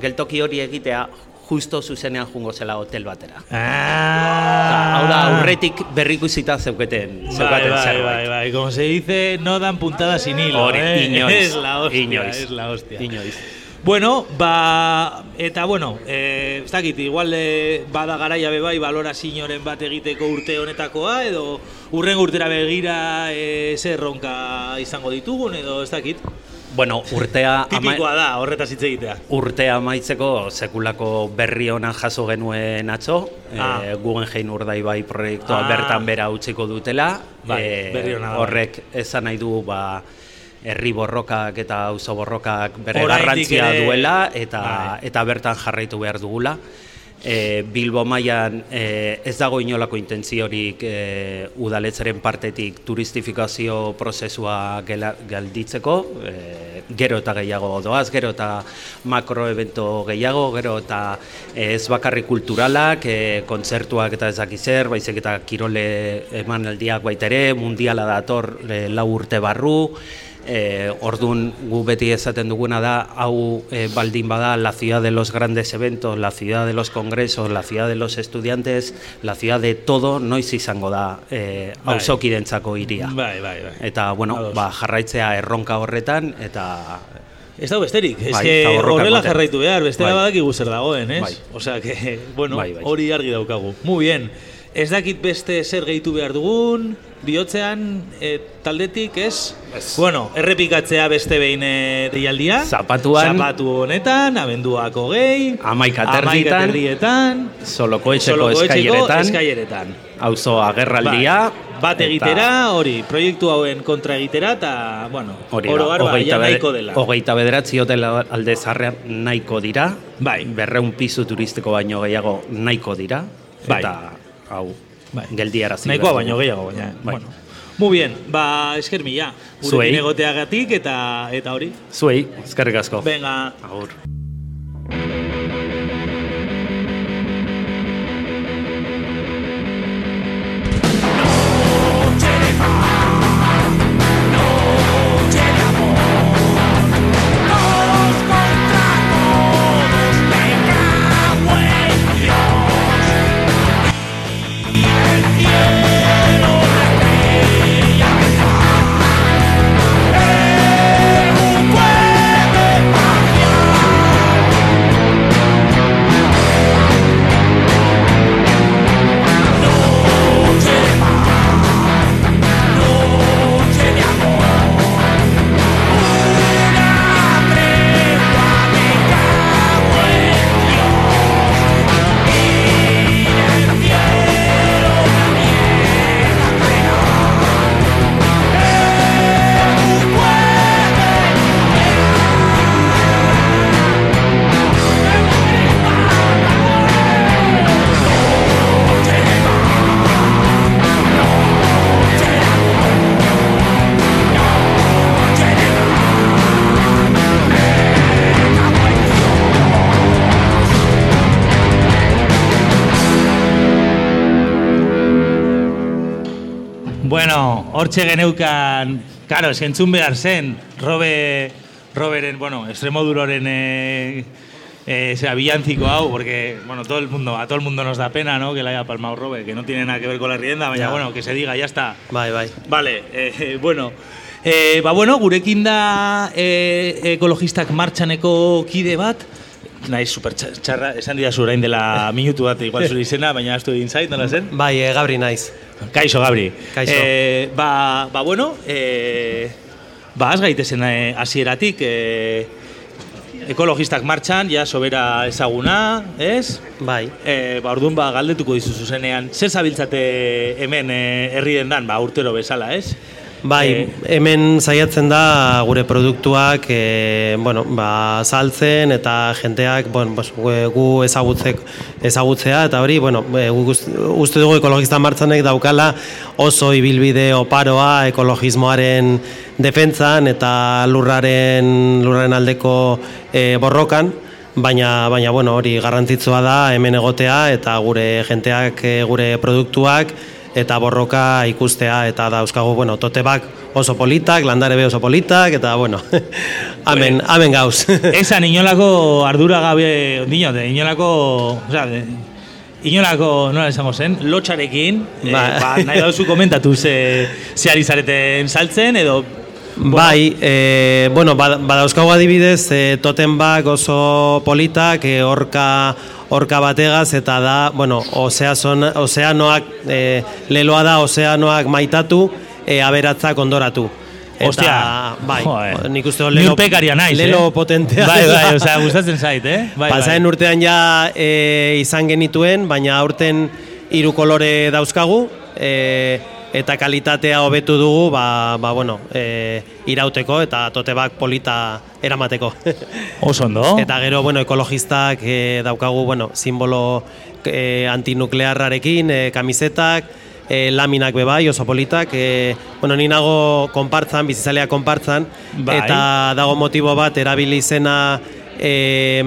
Speaker 5: geltoki hori egitea justo zuzenean jungo zela hotel batera.
Speaker 2: Ah,
Speaker 5: Hau da, aurretik berrikusita zeuketen,
Speaker 2: Bai,
Speaker 5: zeukaten
Speaker 2: bai,
Speaker 5: zerbait.
Speaker 2: bai, bai, como se dice, no dan puntadas sin hilo,
Speaker 5: Hori,
Speaker 2: eh?
Speaker 5: inoiz,
Speaker 2: Es la hostia,
Speaker 5: inoiz.
Speaker 2: es la hostia.
Speaker 5: Inoiz.
Speaker 2: Bueno, ba, eta bueno, eh, ez dakit, igual eh, bada garaia be bai balorazioren bat egiteko urte honetakoa, edo urren urtera begira eh, zer erronka izango ditugun, edo ez dakit.
Speaker 5: Bueno, urtea ama-
Speaker 2: Tipikoa da, horretaz hitz egitea.
Speaker 5: urtea amaitzeko sekulako berri ona jaso genuen atzo,
Speaker 2: Ah.
Speaker 5: e, Guggenheim Urdaibai proiektua
Speaker 2: Ah.
Speaker 5: bertan bera utziko dutela.
Speaker 2: Bai,
Speaker 5: Eh,
Speaker 2: berri ona da.
Speaker 5: horrek esan nahi du ba, herri borrokak eta auzo borrokak bere garrantzia
Speaker 2: ere-
Speaker 5: duela eta
Speaker 2: Bai.
Speaker 5: eta bertan jarraitu behar dugula. E, Bilbo mailan e, ez dago inolako intentziorik e, udaletzaren partetik turistifikazio prozesua gela, galditzeko, e, gero eta gehiago doaz, gero eta makroevento gehiago, gero eta e, ez bakarrik kulturalak, e, kontzertuak eta ez dakiz zer, baizik eta kirole emanaldiak baita ere, mundiala dator e, lau urte barru, E, ordun gu beti esaten duguna da hau e, baldin bada la ciudad de los grandes eventos, la ciudad de los congresos, la ciudad de los estudiantes, la ciudad de todo noiz izango da e,
Speaker 2: Bai.
Speaker 5: auzokidentzako hiria.
Speaker 2: Bai, bai, bai.
Speaker 5: Eta bueno,
Speaker 2: Ados.
Speaker 5: ba, jarraitzea erronka horretan eta
Speaker 2: Ez dago besterik, ez
Speaker 5: Bai,
Speaker 2: que horrela jarraitu behar, bestela
Speaker 5: Bai.
Speaker 2: badakigu zer dagoen, ez?
Speaker 5: Bai.
Speaker 2: Osea, que, bueno,
Speaker 5: Bai, bai.
Speaker 2: hori argi daukagu. Muy bien. Ez dakit beste zer gehitu behar dugun, bihotzean eh, taldetik, ez?
Speaker 5: Ez.
Speaker 2: Bueno, errepikatzea beste behin eh, deialdia.
Speaker 5: Zapatuan.
Speaker 2: Zapatu honetan, abenduak hogei.
Speaker 5: Amaika
Speaker 2: amaika
Speaker 5: terdietan.
Speaker 2: terdietan.
Speaker 5: soloko eskaileretan,
Speaker 2: eskaileretan.
Speaker 5: auzo agerraldia,
Speaker 2: Bai. Bat egitera, hori, proiektu hauen kontra egitera, eta, bueno,
Speaker 5: Hori
Speaker 2: oro ba,
Speaker 5: hogeita,
Speaker 2: nahiko dela.
Speaker 5: hogeita bederatzi hotel alde zarrean nahiko dira,
Speaker 2: Bai.
Speaker 5: berreun pisu turistiko baino gehiago nahiko dira,
Speaker 2: Bai.
Speaker 5: eta hau,
Speaker 2: Bai.
Speaker 5: geldiarazi.
Speaker 2: Nahikoa baino gehiago, baina.
Speaker 5: Bai.
Speaker 2: Bueno. Muy bien, ba, esker mila.
Speaker 5: Zuei.
Speaker 2: Egoteagatik eta eta hori.
Speaker 5: Zuei, eskerrik asko.
Speaker 2: Venga,
Speaker 5: Agur.
Speaker 2: Hortxe geneukan, karo, eskentzun behar zen, Robe, Roberen, bueno, Extremoduroren eh, eh, sea, villancico hau, porque, bueno, todo el mundo, a todo el mundo nos da pena, ¿no?, que le haya palmado Robe, que no tiene nada que ver con la rienda, baina, bueno, que se diga, ya está.
Speaker 6: Bai, bai.
Speaker 2: Vale, eh, bueno, eh, ba, bueno, gurekin da eh, ekologistak martxaneko kide bat, nahi super txa- txarra, esan dira orain dela minutu bat, igual zure izena, baina astu egin zait, nola zen?
Speaker 6: Bai, e, Gabri naiz.
Speaker 2: Kaixo, Gabri.
Speaker 6: Kaixo.
Speaker 2: Eh, ba, ba, bueno, eh, ba, az gaitezen hasieratik, eh, ekologistak martxan, ja, sobera ezaguna, ez?
Speaker 6: Bai.
Speaker 2: E, ba, orduan ba, galdetuko dizu zuzenean, zer zabiltzate hemen e, herri dendan, ba, urtero bezala, ez?
Speaker 6: Bai,
Speaker 2: Eh,
Speaker 6: hemen saiatzen da gure produktuak e, bueno, ba, saltzen eta jenteak bueno, bos, gu- gu ezagutzek, ezagutzea eta hori bueno, e, uste dugu ekologista martzanek daukala oso ibilbide oparoa ekologismoaren defentzan eta lurraren, lurraren aldeko e, borrokan. Baina baina bueno, hori garrantzitsua da hemen egotea eta gure jenteak gure produktuak eta borroka ikustea eta dauzkagu bueno, totebak oso politak, landare be oso politak eta bueno, amen, amen gauz.
Speaker 2: Esan inolako ardura gabe, dino, de inolako, osea, de, inolako, nola esango zen, lotxarekin, eh,
Speaker 6: Ba.
Speaker 2: ba, nahi dauzu komentatu ze, ze ari zareten saltzen, edo,
Speaker 6: Bai, e, bueno, bada- badauzkagu adibidez, e, totenbak oso politak, e, orka, orka bategaz, eta da, bueno, ozeazon, ozeanoak, e, leloa da ozeanoak maitatu, e, aberatzak ondoratu. Eta,
Speaker 2: Ostia,
Speaker 6: bai, nik uste lelo,
Speaker 2: naiz,
Speaker 6: lelo
Speaker 2: eh?
Speaker 6: potentea.
Speaker 2: bai, bai, osea, gustatzen zait, eh? Bai,
Speaker 6: Pasaren
Speaker 2: bai.
Speaker 6: urtean ja e, izan genituen, baina aurten hiru kolore dauzkagu, e, eta kalitatea hobetu dugu, ba, ba bueno, e, irauteko eta totebak polita eramateko.
Speaker 2: Oso ondo.
Speaker 6: Eta gero, bueno, ekologistak e, daukagu, bueno, simbolo e, antinuklearrarekin, e, kamisetak, e, laminak bebai, oso politak, e, bueno, ni nago konpartzan, bizizalea konpartzan,
Speaker 2: Bai.
Speaker 6: eta dago motibo bat erabili izena e,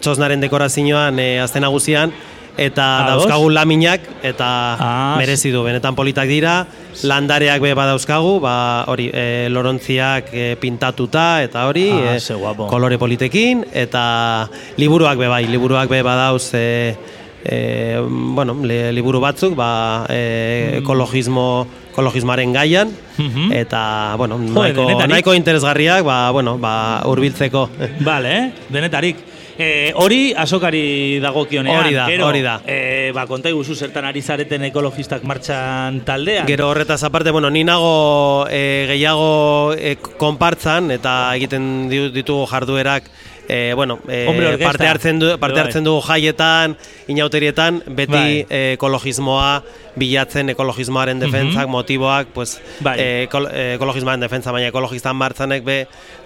Speaker 6: txosnaren dekorazioan e, azten nagusian, eta dauzkagu laminak, eta
Speaker 2: Ah,
Speaker 6: merezi du, benetan politak dira, landareak be badauzkagu, ba, hori, e, lorontziak e, pintatuta, eta hori,
Speaker 2: Ah,
Speaker 6: e, kolore politekin, eta liburuak be bai, liburuak be badauz, e, e, bueno, li- liburu batzuk, ba, e, ekologismo, ekologismoaren gaian,
Speaker 2: Mhm.
Speaker 6: eta, bueno, nahiko, nahiko interesgarriak, ba, bueno, ba, urbiltzeko.
Speaker 2: Vale, eh? denetarik. Eh, hori azokari dagokionean.
Speaker 6: Hori da,
Speaker 2: Gero,
Speaker 6: hori da.
Speaker 2: Eh, ba, konta iguzu zertan ari zareten ekologistak martxan taldean.
Speaker 6: Gero horretaz aparte, bueno, ni nago e, gehiago e, konpartzan eta egiten di- ditugu jarduerak e, bueno, e,
Speaker 2: orkesta.
Speaker 6: parte hartzen du, parte
Speaker 2: Bai.
Speaker 6: hartzen dugu jaietan, inauterietan, beti
Speaker 2: Bai.
Speaker 6: e, ekologismoa bilatzen ekologismoaren defentsak, motiboak, pues
Speaker 2: Bai.
Speaker 6: e, ekol, e, ekologismoaren defentsa, baina ekologistan martzanek be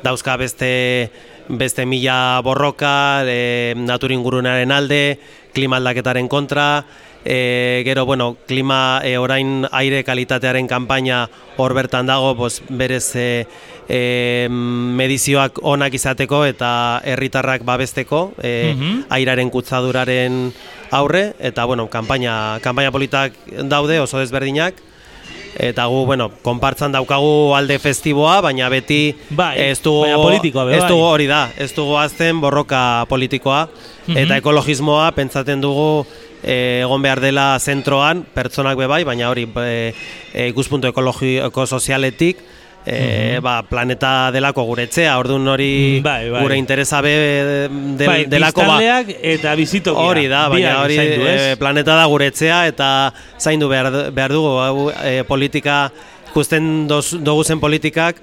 Speaker 6: dauzka beste beste mila borroka, e, naturingurunaren alde, klima aldaketaren kontra, e, gero, bueno, klima e, orain aire kalitatearen kanpaina hor bertan dago, pues, berez e, e, medizioak onak izateko eta herritarrak babesteko, e,
Speaker 2: Mhm.
Speaker 6: airaren kutzaduraren aurre, eta, bueno, kanpaina, kanpaina politak daude oso desberdinak, Eta gu, bueno, konpartzan daukagu alde festiboa, baina beti
Speaker 2: Bai,
Speaker 6: ez dugu,
Speaker 2: politikoa
Speaker 6: ez
Speaker 2: bai.
Speaker 6: dugu hori da, ez dugu azten borroka politikoa,
Speaker 2: Mhm.
Speaker 6: eta ekologismoa pentsaten dugu eh, egon behar dela zentroan, pertsonak be bai, baina hori e, ikuspuntu ekologiko sozialetik, e, ba, planeta delako gure etxea, orduan hori
Speaker 2: Mhm. Bai, bai.
Speaker 6: gure interesa be del,
Speaker 2: bai,
Speaker 6: delako ba,
Speaker 2: eta bizitokia.
Speaker 6: Hori da, baina hori e, planeta da gure etxea eta zaindu behar, behar dugu hau, e, politika ikusten dugu zen politikak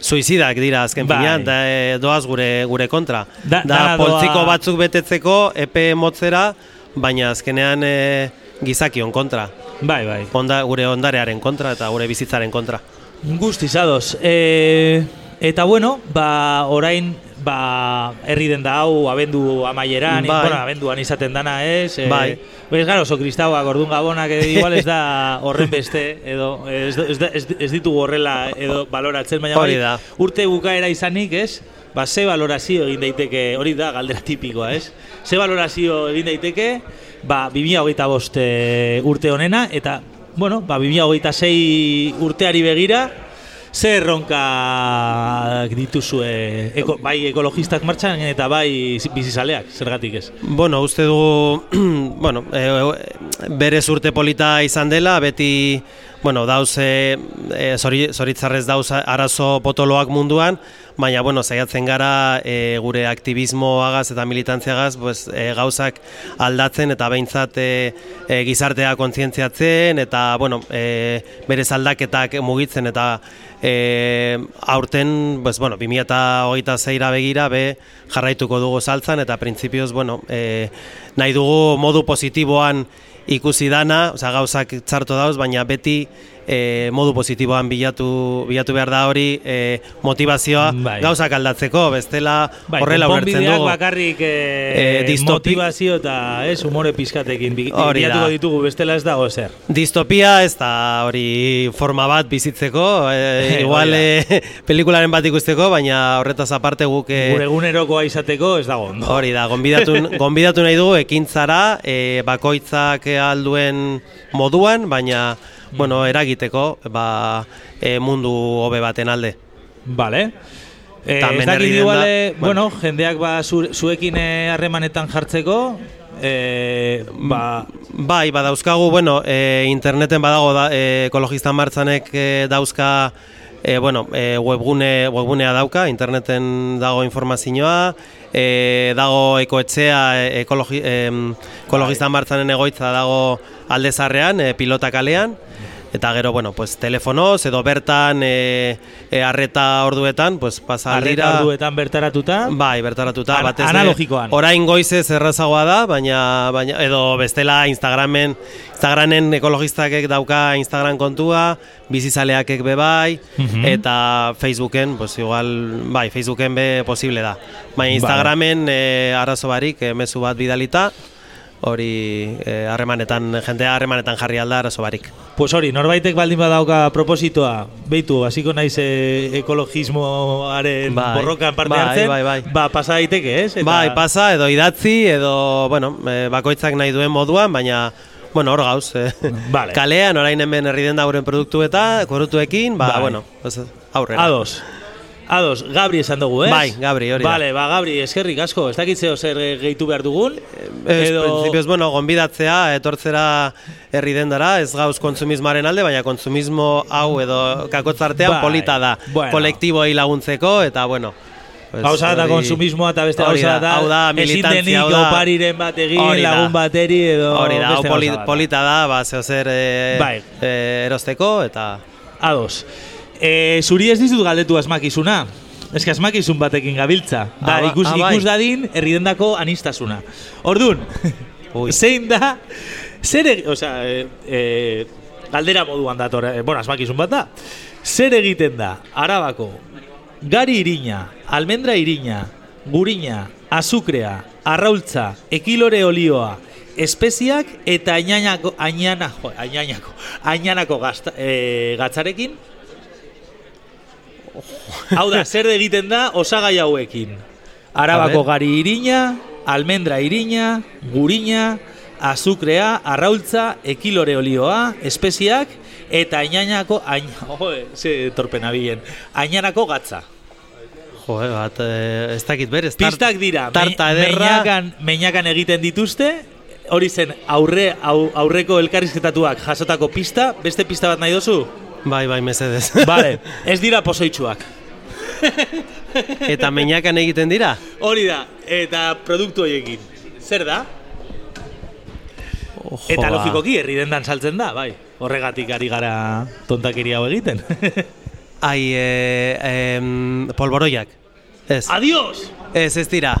Speaker 6: suizidak dira azken
Speaker 2: Bai.
Speaker 6: finean, da, e, doaz gure gure kontra.
Speaker 2: Da-
Speaker 6: Da,
Speaker 2: dana
Speaker 6: poltsiko
Speaker 2: doa-
Speaker 6: batzuk betetzeko epe motzera, baina azkenean e, gizakion kontra.
Speaker 2: Bai, bai.
Speaker 6: Onda, gure ondarearen kontra eta gure bizitzaren kontra.
Speaker 2: Guztiz ados. E, eta bueno, ba, orain ba, herri den da hau, abendu amaieran,
Speaker 6: Bai.
Speaker 2: bueno, abenduan izaten dana ez. E,
Speaker 6: Bai.
Speaker 2: Bez gara oso kristauak, orduan gabonak edo igual ez da horren beste, edo ez, ez, ez, ez ditugu horrela edo baloratzen, baina bai,
Speaker 6: da.
Speaker 2: urte bukaera izanik, ez? Ba, ze valorazio egin daiteke, hori da galdera tipikoa, ez? Ze valorazio egin daiteke, ba, 2025 e, urte honena, eta bueno, ba, 2026 urteari begira, zer erronka dituzue, eko, bai ekologistak martxan eta bai bizizaleak, zergatik ez?
Speaker 6: Bueno, uste dugu, bueno, e, berez urte polita izan dela, beti, bueno, dauz, e, zori, zoritzarrez dauz arazo potoloak munduan, baina, bueno, saiatzen gara e, gure aktivismoagaz eta militantziagaz pues, e, gauzak aldatzen eta behintzat e, e, gizartea kontzientziatzen eta, bueno, e, berez aldaketak mugitzen eta e, aurten, pues, bueno, 2008 zeira begira, be jarraituko dugu saltzan eta printzipioz, bueno, e, nahi dugu modu positiboan ikusi dana, oza, gauzak txarto dauz, baina beti e, modu positiboan bilatu, bilatu behar da hori e, motivazioa
Speaker 2: Bai.
Speaker 6: gauzak aldatzeko, bestela
Speaker 2: Bai,
Speaker 6: horrela ulertzen
Speaker 2: konponbideak
Speaker 6: dugu.
Speaker 2: bakarrik e,
Speaker 6: distopi-
Speaker 2: motivazio eta ez humore pizkatekin bilatuko ditugu bestela ez dago zer.
Speaker 6: Distopia ez da hori forma bat bizitzeko, e, igual e, pelikularen bat ikusteko, baina horretaz aparte guk... e,
Speaker 2: Gure egunerokoa izateko ez dago ondo.
Speaker 6: Hori da, gonbidatu, gonbidatu nahi dugu ekintzara, e, bakoitzak alduen moduan, baina bueno, eragiteko ba, e, mundu hobe baten alde.
Speaker 2: Vale. Eh, ez dakit igual, eh, bueno, jendeak ba, zu, zuekin eh, harremanetan jartzeko, eh, ba,
Speaker 6: Bai, badauzkagu, bueno, e, interneten badago da, e, ekologista martzanek e, dauzka e, bueno, e, webgune, webgunea dauka, interneten dago informazioa, e, dago ekoetxea e, ekologi, em, ekologista martzanen egoitza dago aldezarrean, e, pilota kalean, eta gero, bueno, pues, telefonoz edo bertan e, e, arreta orduetan, pues, pasa
Speaker 2: arreta orduetan bertaratuta.
Speaker 6: Bai, bertaratuta.
Speaker 2: An-
Speaker 6: batez
Speaker 2: analogikoan.
Speaker 6: Orain goizez errazagoa da, baina, baina edo bestela Instagramen, Instagramen ekologistakek dauka Instagram kontua, bizizaleakek be bai,
Speaker 2: Mhm.
Speaker 6: eta Facebooken, pues igual, bai, Facebooken be posible da. Baina Instagramen eh, arazo barik, eh, mezu bat bidalita, hori eh, harremanetan, jendea harremanetan jarri alda arazo barik.
Speaker 2: Pues hori, norbaitek baldin badauka propositoa, beitu, hasiko naiz e, ekologismoaren
Speaker 6: Bai,
Speaker 2: borrokan parte
Speaker 6: bai,
Speaker 2: hartzen,
Speaker 6: bai, bai.
Speaker 2: ba, pasa daiteke, ez? Eta-
Speaker 6: Bai, pasa, edo idatzi, edo, bueno, eh, bakoitzak nahi duen moduan, baina, bueno, hor gauz, eh.
Speaker 2: Vale.
Speaker 6: kalean, orain hemen herri den dauren produktu eta, korutuekin, ba,
Speaker 2: Bai.
Speaker 6: bueno, aurrera.
Speaker 2: Ados. Ados, Gabri esan dugu, ez?
Speaker 6: Bai, Gabri, hori da.
Speaker 2: Vale, ba, Gabri, eskerrik asko, ez dakit zeo zer eh, gehitu behar dugun.
Speaker 6: Ez, principios, bueno, gonbidatzea, etortzera herri dendara, ez gauz kontsumismoaren alde, baina kontsumismo hau edo kakotzartean
Speaker 2: Bai,
Speaker 6: polita da,
Speaker 2: bueno.
Speaker 6: kolektiboi laguntzeko, eta bueno. pues,
Speaker 2: Gauza da konsumismoa eta beste gauza da,
Speaker 6: hau da militantzia, hau da-
Speaker 2: opariren bat egin, lagun bateri edo
Speaker 6: Hori da, hau poli, polita da, ba, zeo zer e,
Speaker 2: Bai.
Speaker 6: e, erosteko, eta...
Speaker 2: Ados. E, zuri ez dizut galdetu asmakizuna. Ez que asmakizun batekin gabiltza. Da,
Speaker 6: Ah, ba-
Speaker 2: ikus,
Speaker 6: ah, bai.
Speaker 2: ikus dadin herridendako anistasuna. Ordun,
Speaker 6: Ui.
Speaker 2: zein da, zer eg- osea, e, e, galdera moduan dator, e, bueno, asmakizun bat da. Zer egiten da, arabako, gari irina, almendra irina, gurina, azukrea, arraultza, ekilore olioa, espeziak eta ainainako, ainana, jo, ainainako, ainanako gazta, e, gatzarekin, Hau da, zer egiten da osagai hauekin. Arabako gari irina, almendra irina, gurina, azukrea, arraultza, ekilore olioa, espeziak, eta ainainako, ain, oh, ze torpena bilen, ainanako gatza.
Speaker 6: Jo, eh, bat, eh, ez dakit berez. tar-
Speaker 2: Pistak dira,
Speaker 6: Tarta ederra.
Speaker 2: meinakan, meinakan egiten dituzte, hori zen aurre, au, aurreko elkarrizketatuak jasotako pista, beste pista bat nahi dozu?
Speaker 6: Bai, bai, mesedez.
Speaker 2: Vale, ez dira pozoitsuak.
Speaker 6: eta meinakan egiten dira?
Speaker 2: Hori da, eta produktu horiekin. Zer da?
Speaker 6: Jo,
Speaker 2: Eta
Speaker 6: ba.
Speaker 2: logikoki herri dendan saltzen da, bai. Horregatik ari gara tontakeri hau egiten.
Speaker 6: Ai, eh, em, polboroiak. Ez.
Speaker 2: Adios!
Speaker 6: Ez, ez dira.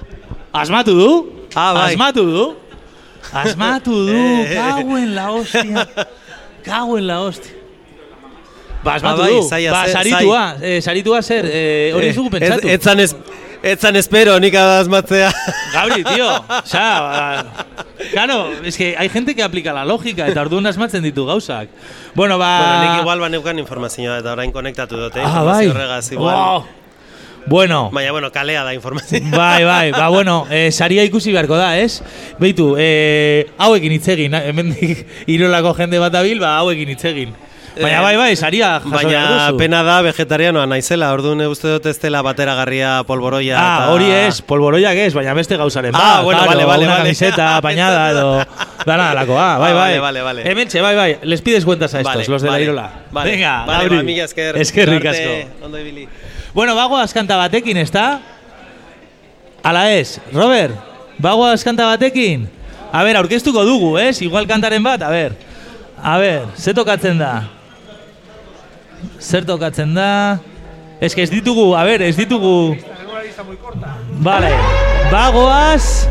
Speaker 2: Asmatu du?
Speaker 6: Ah, bai.
Speaker 2: Asmatu du? Asmatu du,
Speaker 6: Eh.
Speaker 2: kauen la hostia. Kauen la hostia. Ba, asmatu
Speaker 6: Ah, bai,
Speaker 2: du.
Speaker 6: zaila
Speaker 2: ba, saritua. Eh, saritua zer, eh, hori ez dugu pentsatu.
Speaker 6: Ez, etzan, ez, etzan espero, nik asmatzea.
Speaker 2: Gabri, tío. Sea, ba, claro, es que hay gente que aplica la lógica eta orduan asmatzen ditu gauzak. Bueno, ba...
Speaker 6: Bueno, nik igual baneukan informazioa eta orain konektatu dute.
Speaker 2: Ah, bai.
Speaker 6: Horregaz, igual.
Speaker 2: Wow. Bueno,
Speaker 6: Baina, bueno, kalea da informazioa.
Speaker 2: bai, bai, ba, bueno, eh, saria ikusi beharko da, ez? Beitu, eh, hauekin hitz egin, hemen irolako jende bat abil, ba, hauekin hitz egin. Baina,
Speaker 6: Eh,
Speaker 2: bai, bai, saria jaso
Speaker 6: Baina pena da vegetarianoa naizela, orduan uste dut ez dela bateragarria polboroia.
Speaker 2: Ah,
Speaker 6: eta-
Speaker 2: hori ez, polboroiak ez, baina beste gauzaren.
Speaker 6: Ah,
Speaker 2: bat,
Speaker 6: bueno,
Speaker 2: claro,
Speaker 6: vale, vale,
Speaker 2: una
Speaker 6: vale.
Speaker 2: camiseta apañada edo dana dalako, ah, bai,
Speaker 6: Ah,
Speaker 2: bai.
Speaker 6: vale, vale, vale.
Speaker 2: Hementxe, bai, bai, les pides cuentas a estos,
Speaker 6: Vale,
Speaker 2: los de
Speaker 6: vale,
Speaker 2: la Irola.
Speaker 6: Vale,
Speaker 2: Venga,
Speaker 6: vale,
Speaker 2: Gabri.
Speaker 6: ba, mila esker.
Speaker 2: Eskerrik asko.
Speaker 6: Ondo ibili.
Speaker 2: Bueno, bagoaz kanta batekin, ezta? Ala ez, Robert, bagoaz kanta batekin? A ber, aurkeztuko dugu, ez? Igual kantaren bat, a ber. A ber, ze tokatzen da? Zer tokatzen da? Ez ez ditugu, a ber, ez ditugu... Vale, bagoaz,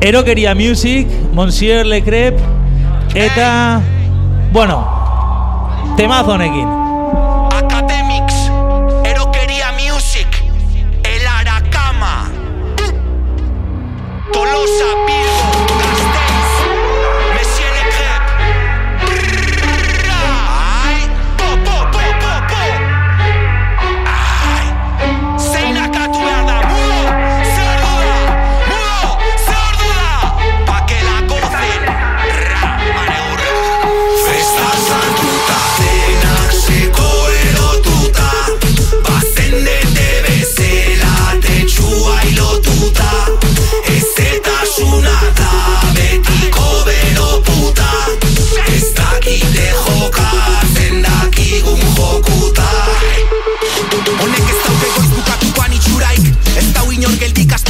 Speaker 2: Erokeria Music, Monsieur Le Crep, eta... Bueno, temazo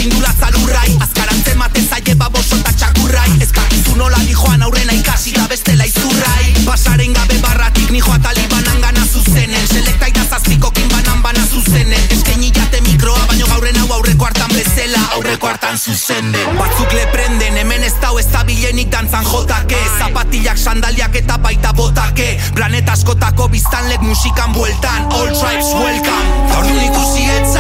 Speaker 1: astindula zalurrai. Azkarantzen mate zaie baboso eta txakurrai. Ez kakizu nola di joan aurrena ikasi da bestela izurrai. Pasaren gabe barratik ni joa talibanan gana zuzenen. Selekta itazazpikokin banan bana zuzenen. Eskaini jate mikroa baino gaurren hau aurreko hartan bezala Aurreko hartan zuzenen. Batzuk le prenden hemen ez dau ez dabilenik dantzan jotake. Zapatillak, sandaliak eta baita botake Planeta askotako biztanlek musikan bueltan. All tribes welcome. Gaurun ikusi etzartzen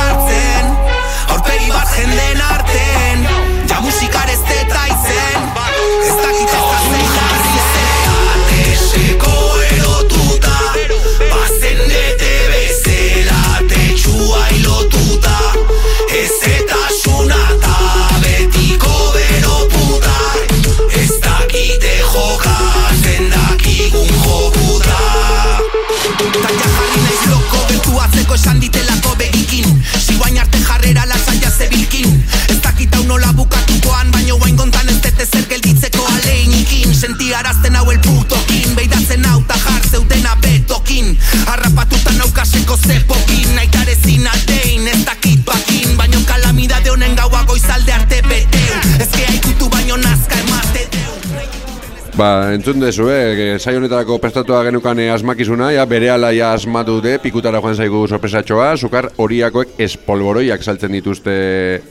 Speaker 3: Ba, entzun dezu, eh, saio honetarako prestatua genukan eh, asmakizuna, ja, bere ja asmatu dute, pikutara joan zaigu sorpresatxoa, sukar horiakoek espolboroiak saltzen dituzte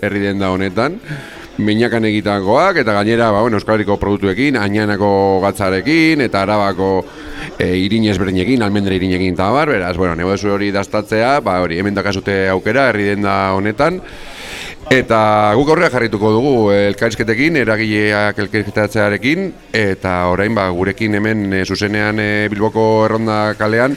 Speaker 3: herri denda honetan, Minakan egitakoak, eta gainera, ba, bueno, Euskal Herriko produktuekin, Añanako gatzarekin, eta Arabako e, irin ezberdinekin, almendre irinekin eta bar, beraz, bueno, nego hori daztatzea, ba, hori, hemen dakazute aukera, herri denda honetan, Eta guk aurrera jarrituko dugu elkarrizketekin, eragileak elkarrizketatzearekin, eta orain ba, gurekin hemen e, zuzenean e, Bilboko erronda kalean,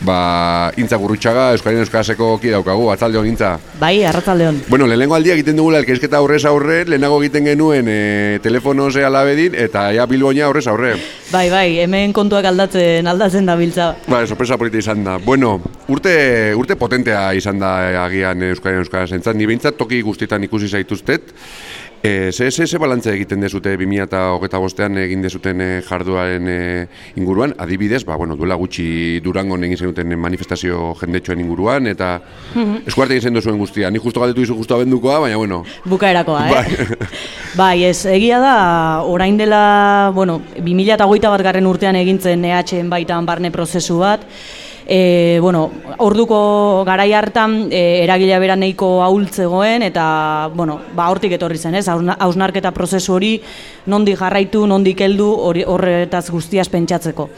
Speaker 3: ba, Intza Gurrutxaga, Euskarien Euskarazeko ki daukagu, atzalde hon Intza.
Speaker 7: Bai, arratzaldeon.
Speaker 3: Bueno, lehenengo aldia egiten dugula elkarrizketa aurrez aurre, lehenago egiten genuen e, telefono ze alabedin, eta ja Bilboina aurrez aurre.
Speaker 7: Bai, bai, hemen kontuak aldatzen aldatzen da biltza.
Speaker 3: Ba, sorpresa polita izan da. Bueno, urte, urte potentea izan da eh, agian Euskarien Euskaraz entzat. Ni behintzat toki guztietan ikusi zaituztet. E, ze, ze, ze balantze egiten dezute 2008 bostean egin dezuten e, jarduaren e, inguruan, adibidez, ba, bueno, duela gutxi durangon egin zenuten manifestazio jendetxoen inguruan, eta eskuarte egin zen duzuen guztia. Ni justo galdetu izu justo abendukoa, baina bueno,
Speaker 7: Bukaerakoa, eh?
Speaker 3: Bai.
Speaker 7: bai, ez, egia da, orain dela, bueno, 2008 bat garren urtean egintzen EHN baitan barne prozesu bat, E, bueno, orduko garai hartan e, eragilea bera nahiko ahultzegoen eta bueno, ba hortik etorri zen, ez? Hausnarketa prozesu hori nondik jarraitu, nondik heldu horretaz guztiaz pentsatzeko.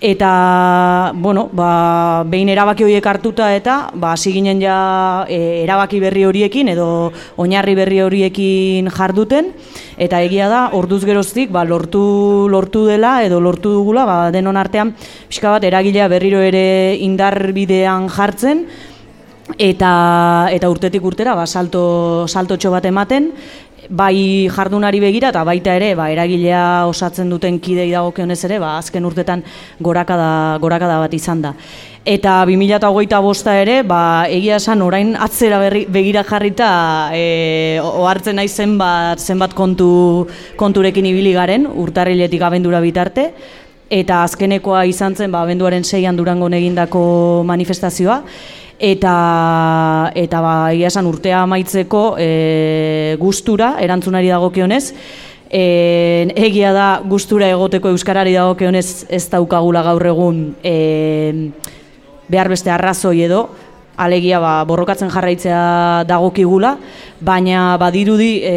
Speaker 7: Eta, bueno, ba, behin erabaki horiek hartuta eta ba, hasi ginen ja e, erabaki berri horiekin edo oinarri berri horiekin jarduten. Eta egia da orduz geroztik ba, lortu, lortu dela edo lortu dugula ba, denon artean pixka bat eragilea berriro ere indar bidean jartzen. Eta eta urtetik urtera ba salto saltotxo bat ematen bai jardunari begira eta baita ere ba eragilea osatzen duten kidei dagokionez ere ba azken urtetan gorakada gorakada bat izan da. Eta 2025 bosta ere ba egia esan orain atzera berri, begira jarrita e, ohartzen naiz zenbat zenbat kontu konturekin ibili garen urtarriletik abendura bitarte. Eta azkenekoa izan zen ba abenduaren 6an Durangon egindako manifestazioa eta eta ba esan urtea amaitzeko e, gustura erantzunari dagokionez e, egia da gustura egoteko euskarari dagokionez ez daukagula gaur egun e, behar beste arrazoi edo alegia ba, borrokatzen jarraitzea dagokigula, baina badirudi e,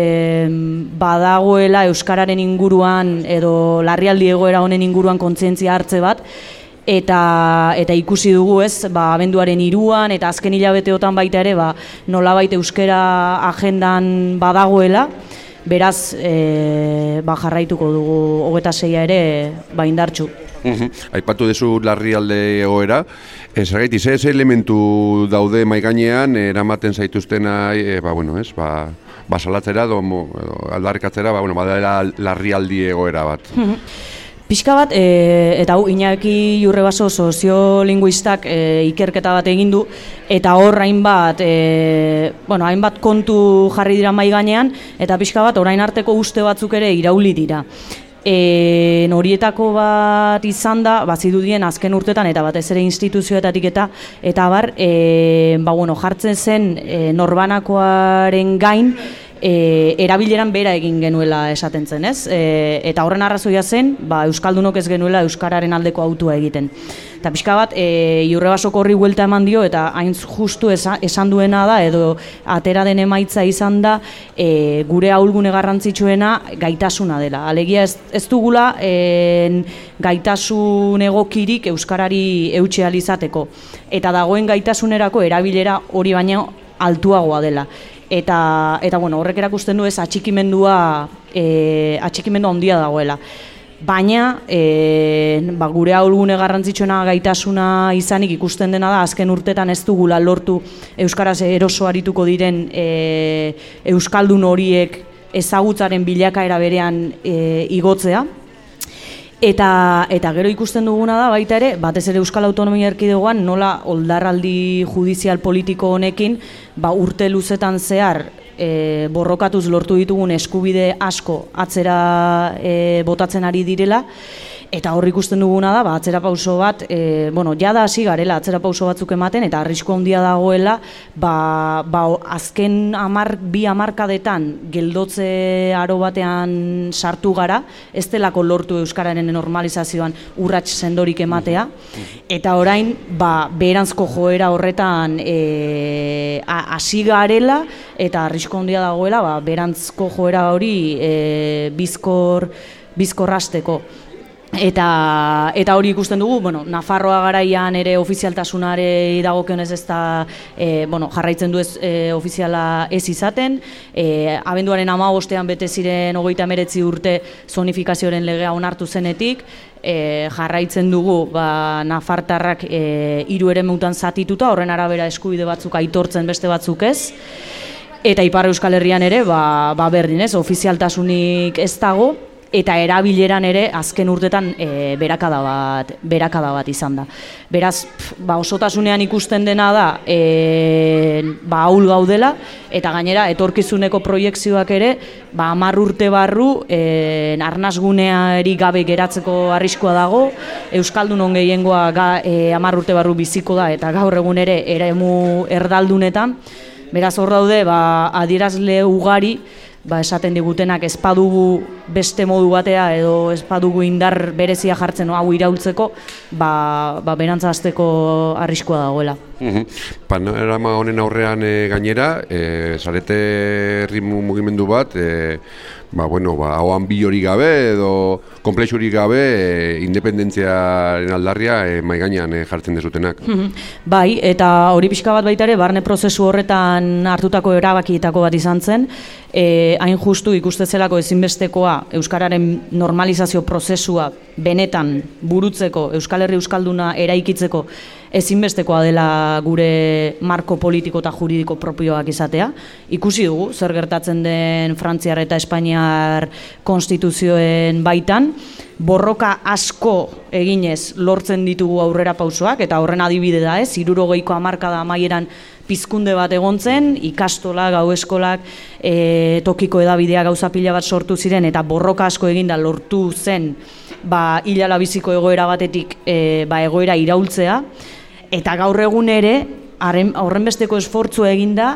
Speaker 7: badagoela euskararen inguruan edo larrialdi egoera honen inguruan kontzientzia hartze bat, eta eta ikusi dugu ez ba abenduaren iruan eta azken hilabeteotan baita ere ba nolabait euskera agendan badagoela. Beraz e, ba jarraituko dugu 26a ere ba indartxu
Speaker 3: Aipatu duzu larrialde egoera, ez gaiti, ze, elementu daude maiganean eramaten zaituztena, e, ba, bueno, ez, ba, basalatzera, do, aldarrikatzera, ba, bueno, badera larrialdi egoera bat.
Speaker 7: Pixka bat, e, eta hau, Iñaki Jurrebaso soziolinguistak e, ikerketa bat egin du, eta hor hainbat, e, bueno, hainbat kontu jarri dira mai gainean, eta pixka bat, orain arteko uste batzuk ere irauli dira. E, horietako bat izan da, bazidudien azken urtetan, eta batez ere instituzioetatik eta, eta bar, e, ba, bueno, jartzen zen e, norbanakoaren gain, e, erabileran bera egin genuela esaten zen, ez? E, eta horren arrazoia zen, ba, Euskaldunok ez genuela Euskararen aldeko autua egiten. Eta pixka bat, e, iurre basoko horri huelta eman dio, eta hain justu esan, duena da, edo atera den emaitza izan da, e, gure ahulgune garrantzitsuena gaitasuna dela. Alegia ez, ez dugula e, gaitasun egokirik Euskarari eutxe alizateko. Eta dagoen gaitasunerako erabilera hori baina altuagoa dela eta eta bueno, horrek erakusten du ez atxikimendua e, atxikimendua handia dagoela. Baina e, ba, gure aurgune garrantzitsuena gaitasuna izanik ikusten dena da azken urtetan ez dugula lortu euskaraz eroso arituko diren e, euskaldun horiek ezagutzaren bilakaera berean e, igotzea. Eta, eta gero ikusten duguna da baita ere, batez ere Euskal Autonomia Erkidegoan nola oldarraldi judizial politiko honekin ba, urte luzetan zehar e, borrokatuz lortu ditugun eskubide asko atzera e, botatzen ari direla, Eta hor ikusten duguna da, ba, atzera pauso bat, e, bueno, jada hasi garela atzera pauso batzuk ematen, eta arrisko handia dagoela, ba, ba, azken amar, bi amarkadetan geldotze aro batean sartu gara, ez delako lortu Euskararen normalizazioan urrats sendorik ematea, eta orain, ba, berantzko joera horretan e, hasi garela, eta arrisko handia dagoela, ba, berantzko joera hori e, bizkor, bizkorrasteko. Eta, eta hori ikusten dugu, bueno, Nafarroa garaian ere ofizialtasunare dagokionez ez da e, bueno, jarraitzen du ez e, ofiziala ez izaten. E, abenduaren ama bostean bete ziren hogeita meretzi urte zonifikazioaren legea onartu zenetik, e, jarraitzen dugu ba, Nafartarrak e, iru ere meutan zatituta, horren arabera eskubide batzuk aitortzen beste batzuk ez. Eta Ipar Euskal Herrian ere, ba, ba berdin ez, ofizialtasunik ez dago, eta erabileran ere azken urtetan e, berakada bat berakada bat izan da. Beraz, ba, osotasunean ikusten dena da e, ba, ahul gaudela eta gainera etorkizuneko proiektzioak ere ba, amar urte barru e, arnazguneari gabe geratzeko arriskoa dago Euskaldun on gehiengoa ga, e, amar urte barru biziko da eta gaur egun ere eremu erdaldunetan Beraz hor daude ba, adierazle ugari ba, esaten digutenak espadugu beste modu batea edo espadugu indar berezia jartzen hau iraultzeko, ba, ba berantza azteko arriskoa dagoela.
Speaker 3: Panorama honen aurrean e, gainera, e, zarete ritmu mugimendu bat, e, ba, bueno, ba, hauan bi hori gabe edo komplexuri gabe e, independentziaren aldarria e, maiganean e, jartzen dezutenak.
Speaker 7: bai, eta hori pixka bat baita ere, barne prozesu horretan hartutako erabakietako bat izan zen, e, hain justu ikustezelako ezinbestekoa Euskararen normalizazio prozesua benetan burutzeko, Euskal Herri Euskalduna eraikitzeko ezinbestekoa dela gure marko politiko eta juridiko propioak izatea. Ikusi dugu, zer gertatzen den Frantziar eta Espainiar konstituzioen baitan, borroka asko eginez lortzen ditugu aurrera pausoak, eta horren adibide da ez, irurogeiko amarkada amaieran pizkunde bat egon zen, ikastola, gau eskolak, e, tokiko edabidea gauza pila bat sortu ziren, eta borroka asko eginda lortu zen, ba, hilala biziko egoera batetik, e, ba, egoera iraultzea, eta gaur egun ere, horren besteko esfortzu eginda,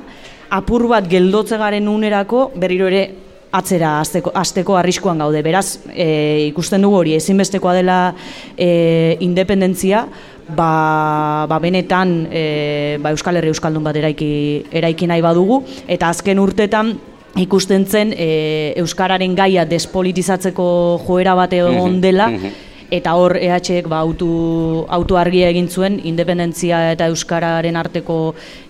Speaker 7: apur bat geldotze garen unerako, berriro ere, atzera azteko, azteko arriskoan gaude. Beraz, e, ikusten dugu hori, ezinbestekoa dela e, independentzia, ba, ba benetan e, ba Euskal Herri Euskaldun bat eraiki, eraiki nahi badugu, eta azken urtetan ikusten zen e, Euskararen gaia despolitizatzeko joera bat egon dela, eta hor EHek ba, autu, autu argia egin zuen independentzia eta Euskararen arteko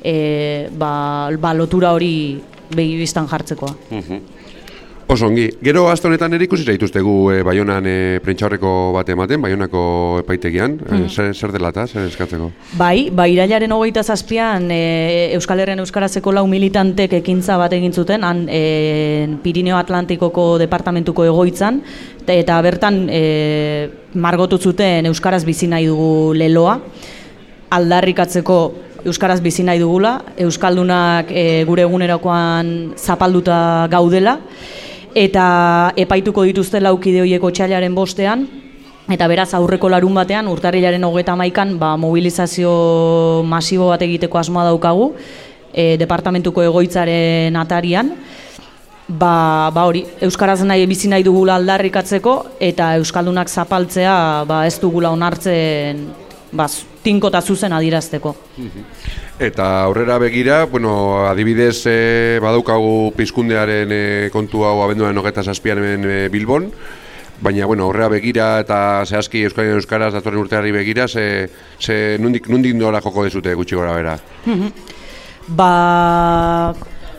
Speaker 7: e, ba, ba lotura hori begibistan jartzekoa.
Speaker 3: Oso ongi. Gero aste honetan ere ikusi zaituztegu e, Baionan e, prentxaurreko bat ematen, Baionako epaitegian. Mm. zer, zer dela eta, zer eskatzeko?
Speaker 7: Bai, bai irailaren hogeita zazpian e, Euskal Herren Euskarazeko lau militantek ekintza bat egin zuten, han e, Pirineo Atlantikoko departamentuko egoitzan, eta bertan e, margotu zuten Euskaraz bizi nahi dugu leloa, aldarrikatzeko Euskaraz bizi nahi dugula, Euskaldunak e, gure egunerakoan zapalduta gaudela, eta epaituko dituzte laukide horieko txailaren bostean, eta beraz aurreko larun batean, urtarrilaren hogeta maikan, ba, mobilizazio masibo bat egiteko asmoa daukagu, e, departamentuko egoitzaren atarian, ba, ba hori, Euskaraz nahi bizi nahi dugula aldarrikatzeko, eta Euskaldunak zapaltzea ba, ez dugula onartzen ba, tinko eta zuzen adirazteko.
Speaker 3: Eta aurrera begira, bueno, adibidez e, badaukagu pizkundearen e, kontu hau abenduaren hogeta zazpian hemen e, Bilbon, baina bueno, aurrera begira eta zehazki Euskari Euskaraz datorren urteari begira, ze, ze nundik, nundik nola joko dezute gutxi gora bera?
Speaker 7: ba,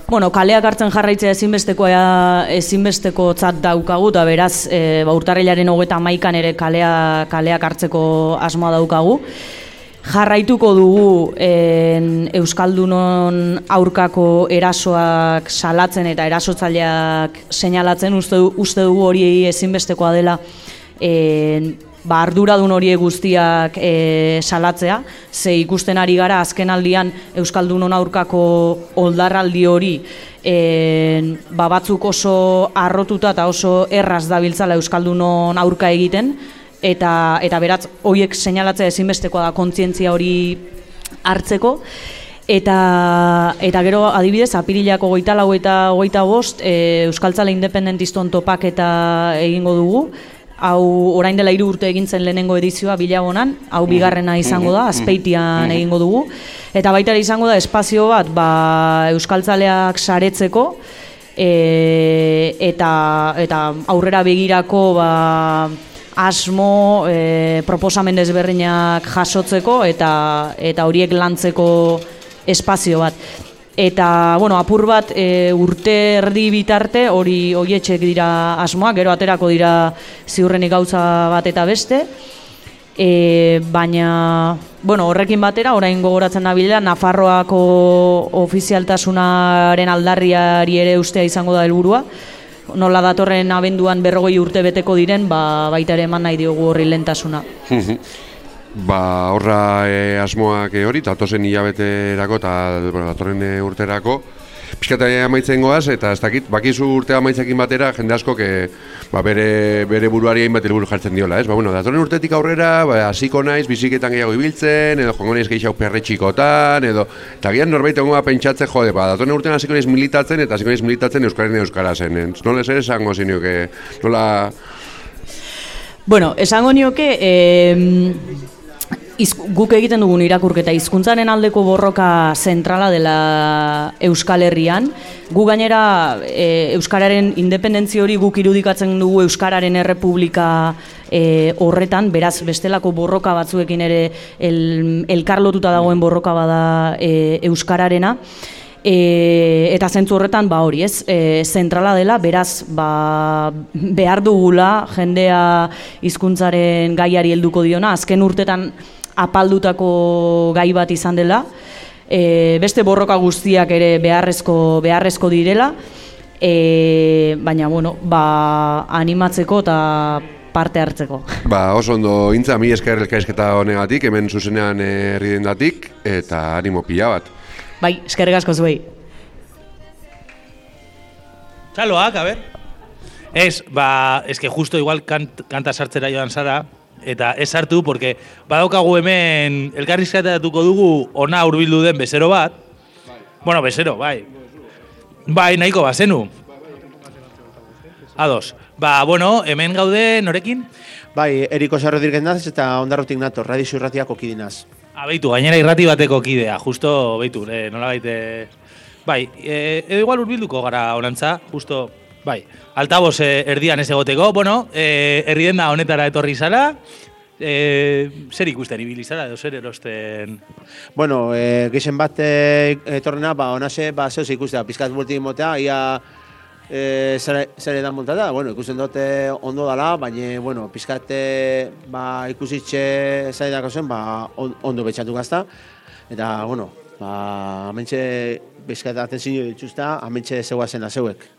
Speaker 7: bueno, kaleak hartzen jarraitzea ezinbestekoa ezinbesteko tzat daukagu, eta beraz, e, ba, urtarrilaren hogeta maikan ere kalea, kaleak hartzeko asmoa daukagu jarraituko dugu en, Euskaldunon aurkako erasoak salatzen eta erasotzaileak seinalatzen uste, uste dugu hori ezinbestekoa dela en, ba, arduradun hori guztiak e, salatzea, ze ikusten ari gara azken aldian Euskaldunon aurkako oldarraldi hori en, ba, batzuk oso arrotuta eta oso erraz dabiltzala Euskaldunon aurka egiten, eta eta beraz hoiek seinalatzea ezinbestekoa da kontzientzia hori hartzeko eta eta gero adibidez apirilako 24 eta 25 e, Euskaltzale independentiston topak eta egingo dugu hau orain dela hiru urte egin zen lehenengo edizioa bilagonan hau mm-hmm. bigarrena izango da mm-hmm. azpeitian mm-hmm. egingo dugu eta baita ere izango da espazio bat ba Euskaltzaleak saretzeko e, eta eta aurrera begirako ba asmo e, proposamen desberdinak jasotzeko eta eta horiek lantzeko espazio bat. Eta, bueno, apur bat e, urte erdi bitarte hori hoietxek dira asmoak, gero aterako dira ziurrenik gauza bat eta beste. E, baina, bueno, horrekin batera, orain gogoratzen nabila, Nafarroako ofizialtasunaren aldarriari ere ustea izango da helburua nola datorren abenduan berrogei urte beteko diren, ba, baita ere eman nahi diogu horri lentasuna.
Speaker 3: ba, horra e, asmoak e, hori, datozen hilabeterako eta bueno, datorren e, urterako, Piskata amaitzen goaz, eta ez dakit, bakizu urte amaitzekin batera, jende asko que, ba, bere, bere buruari hain bat helburu jartzen diola, ez? Ba, bueno, datoren urtetik aurrera, ba, hasiko naiz, biziketan gehiago ibiltzen, edo jongo naiz gehiago perre txikotan, edo, eta gian norbait egongo pentsatze, jode, ba, datoren urtean hasiko naiz militatzen, eta hasiko naiz militatzen Euskaren Euskara zen, Nola ez ere esango zinioke, nola...
Speaker 7: Bueno, esango nioke, eh, guk egiten dugun irakurketa hizkuntzaren aldeko borroka zentrala dela Euskal Herrian. Gu gainera e, Euskararen independentzia hori guk irudikatzen dugu Euskararen Errepublika e, horretan, beraz bestelako borroka batzuekin ere el, elkarlotuta dagoen borroka bada e, Euskararena. E, eta zentzu horretan ba hori, ez? E, zentrala dela, beraz, ba, behar dugula jendea hizkuntzaren gaiari helduko diona, azken urtetan apaldutako gai bat izan dela, e, beste borroka guztiak ere beharrezko, beharrezko direla, e, baina, bueno, ba, animatzeko eta parte hartzeko.
Speaker 3: Ba, oso ondo intza, mi esker elkaizketa honegatik, hemen zuzenean herri dendatik, eta animo pila bat.
Speaker 7: Bai, eskerrik asko zuei.
Speaker 2: Txaloak, a ver. Ez, ba, que justo igual kant, kanta sartzera joan zara, eta ez sartu, porque badaukagu hemen elkarrizketatuko dugu ona hurbildu den bezero bat. Bueno, bezero, bai. Bai, nahiko bazenu. Ados. Ba, bueno, hemen gaude norekin?
Speaker 8: Bai, Eriko Sarro dirgendaz eta ondarrotik nato, radizio irratiako kidinaz.
Speaker 2: Ah, beitu, gainera irrati bateko kidea, justo, beitu, eh, nola baite... Bai, e, edo igual urbilduko gara honantza, justo, bai, altaboz eh, erdian ez egoteko, bueno, e, herri da honetara etorri zara, e, zer ikusten ibili zara, edo zer erosten...
Speaker 8: Bueno, e, gixen bat etorrena, ba, honase, ba, zehoz ikustea, pizkat bulti motea, ia e, zer, zer edan montata, bueno, ikusten dute ondo dala, baina, bueno, pizkate, ba, ikusitxe zaidako zen, ba, ondo betxatu gazta, eta, bueno, ba, amentxe, pizkate atenzio dituzta, amentxe zegoa zen zeuek.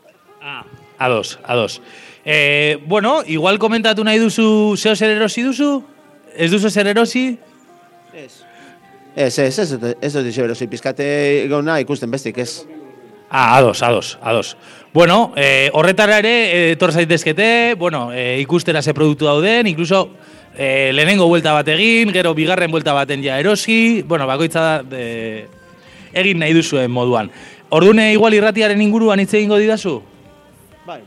Speaker 2: Ah, ados, ados. E, bueno, igual komentatu nahi duzu zeo zer erosi duzu? Ez duzu zer erosi?
Speaker 8: Ez. Ez, ez, ez, ez, ez, ez, erosi, pizkate gauna ikusten bestik, ez.
Speaker 2: Ah, ados, ados, ados. Bueno, eh, horretara ere, etor zaitezkete, bueno, eh, ikustera ze produktu dauden, incluso eh, lehenengo buelta bat egin, gero bigarren buelta baten ja erosi, bueno, bakoitza de, egin nahi duzuen moduan. Ordune igual irratiaren inguruan hitz egingo didazu?
Speaker 8: Bai.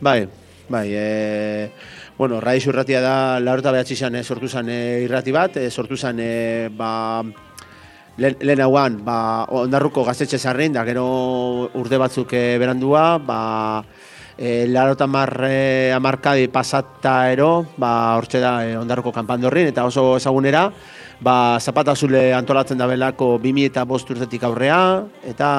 Speaker 8: Bai, bai, e, bueno, Raiz irratia da, laurta behatzi zan, e, sortu zan e, irrati bat, e, sortu zan, e, ba, lehen hauan, ba, ondarruko gaztetxe zarrein, da gero urte batzuk e, berandua, ba, e, larota marre amarkadi pasata ero, ba, hortxe da e, ondarruko kanpandorrin, eta oso ezagunera, ba, zapata zule antolatzen da belako 2000 eta bost urtetik aurrea, eta,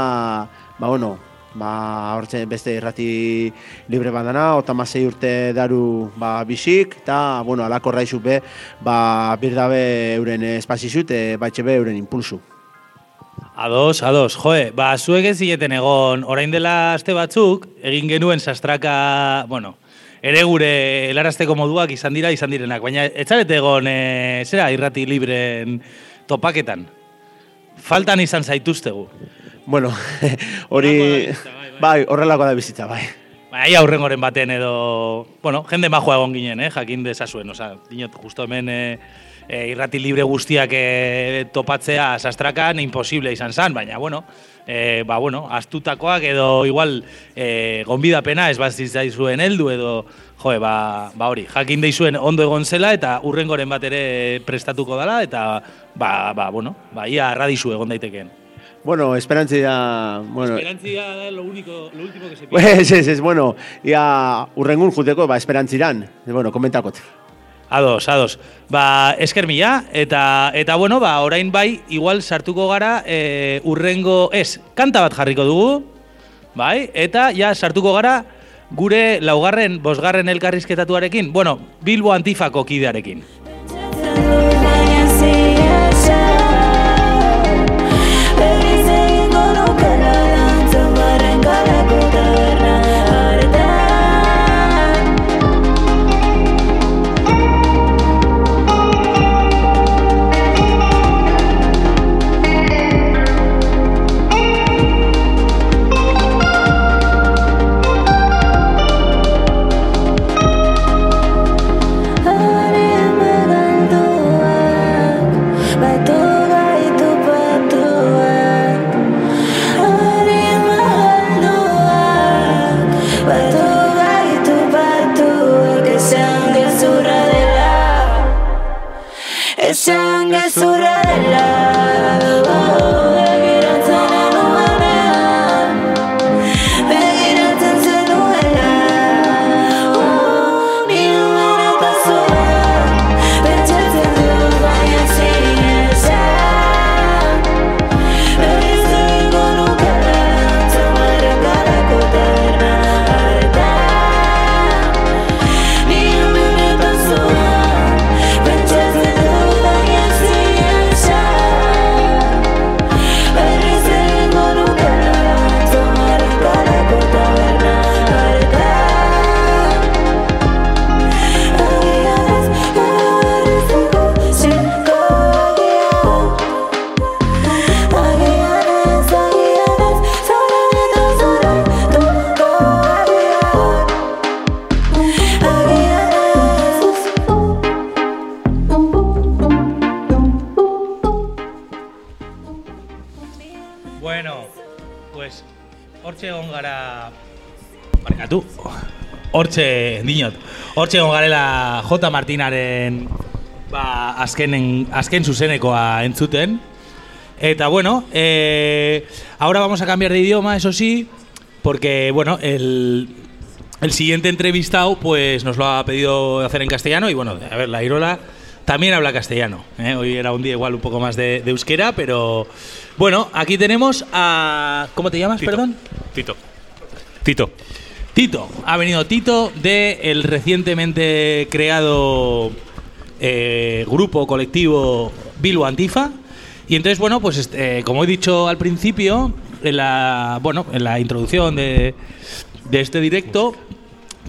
Speaker 8: ba, bueno, ba, hortxe beste irrati libre bandana, eta masei urte daru ba, bisik, eta, bueno, alako raizu be, ba, birdabe euren espazizut, e, baitxe be euren impulsu.
Speaker 2: Ados, ados, joe, ba, zuek ez zileten egon, orain dela aste batzuk, egin genuen sastraka, bueno, ere gure helarazteko moduak izan dira, izan direnak, baina etxarete egon, e, zera, irrati libren topaketan. Faltan izan zaituztegu.
Speaker 8: Bueno, hori, bai, horrelako da bizitza, bai.
Speaker 2: Bai, aurrengoren baten edo, bueno, jende majoa egon ginen, eh, jakin dezazuen, oza, dinot, justo hemen e, e, irrati libre guztiak e, topatzea sastrakan imposible izan zan, baina, bueno, e, ba, bueno, astutakoak edo igual e, gonbidapena ez bat zuen heldu edo, joe, ba, ba hori, jakin deizuen ondo egon zela eta urrengoren bat ere prestatuko dela eta, ba, ba, bueno, ba, ia radizu egon daitekeen.
Speaker 8: Bueno, esperantzia... Bueno,
Speaker 2: esperantzia da lo, único, lo último que se
Speaker 8: pide. Pues, es, es, bueno, ia urrengun juteko, ba, esperantziran. Bueno, komentakot.
Speaker 2: Ados, ados. Ba, esker mila, eta, eta bueno, ba, orain bai, igual sartuko gara e, urrengo, ez, kanta bat jarriko dugu, bai, eta ja sartuko gara gure laugarren, bosgarren elkarrizketatuarekin, bueno, Bilbo Antifako kidearekin. Hortxe garela J. Martinaren ba, azkenen, azken zuzenekoa entzuten Eta bueno, eh, ahora vamos a cambiar de idioma, eso sí, porque bueno, el, el siguiente entrevistado pues nos lo ha pedido hacer en castellano y bueno, a ver, la Irola también habla castellano. ¿eh? Hoy era un día igual un poco más de, de euskera, pero bueno, aquí tenemos a... ¿Cómo te llamas,
Speaker 9: Tito.
Speaker 2: perdón?
Speaker 9: Tito. Tito.
Speaker 2: Tito. Ha venido Tito de el recientemente creado eh, grupo colectivo Bilbo Antifa. Y entonces, bueno, pues este, como he dicho al principio, en la, bueno, en la introducción de, de este directo,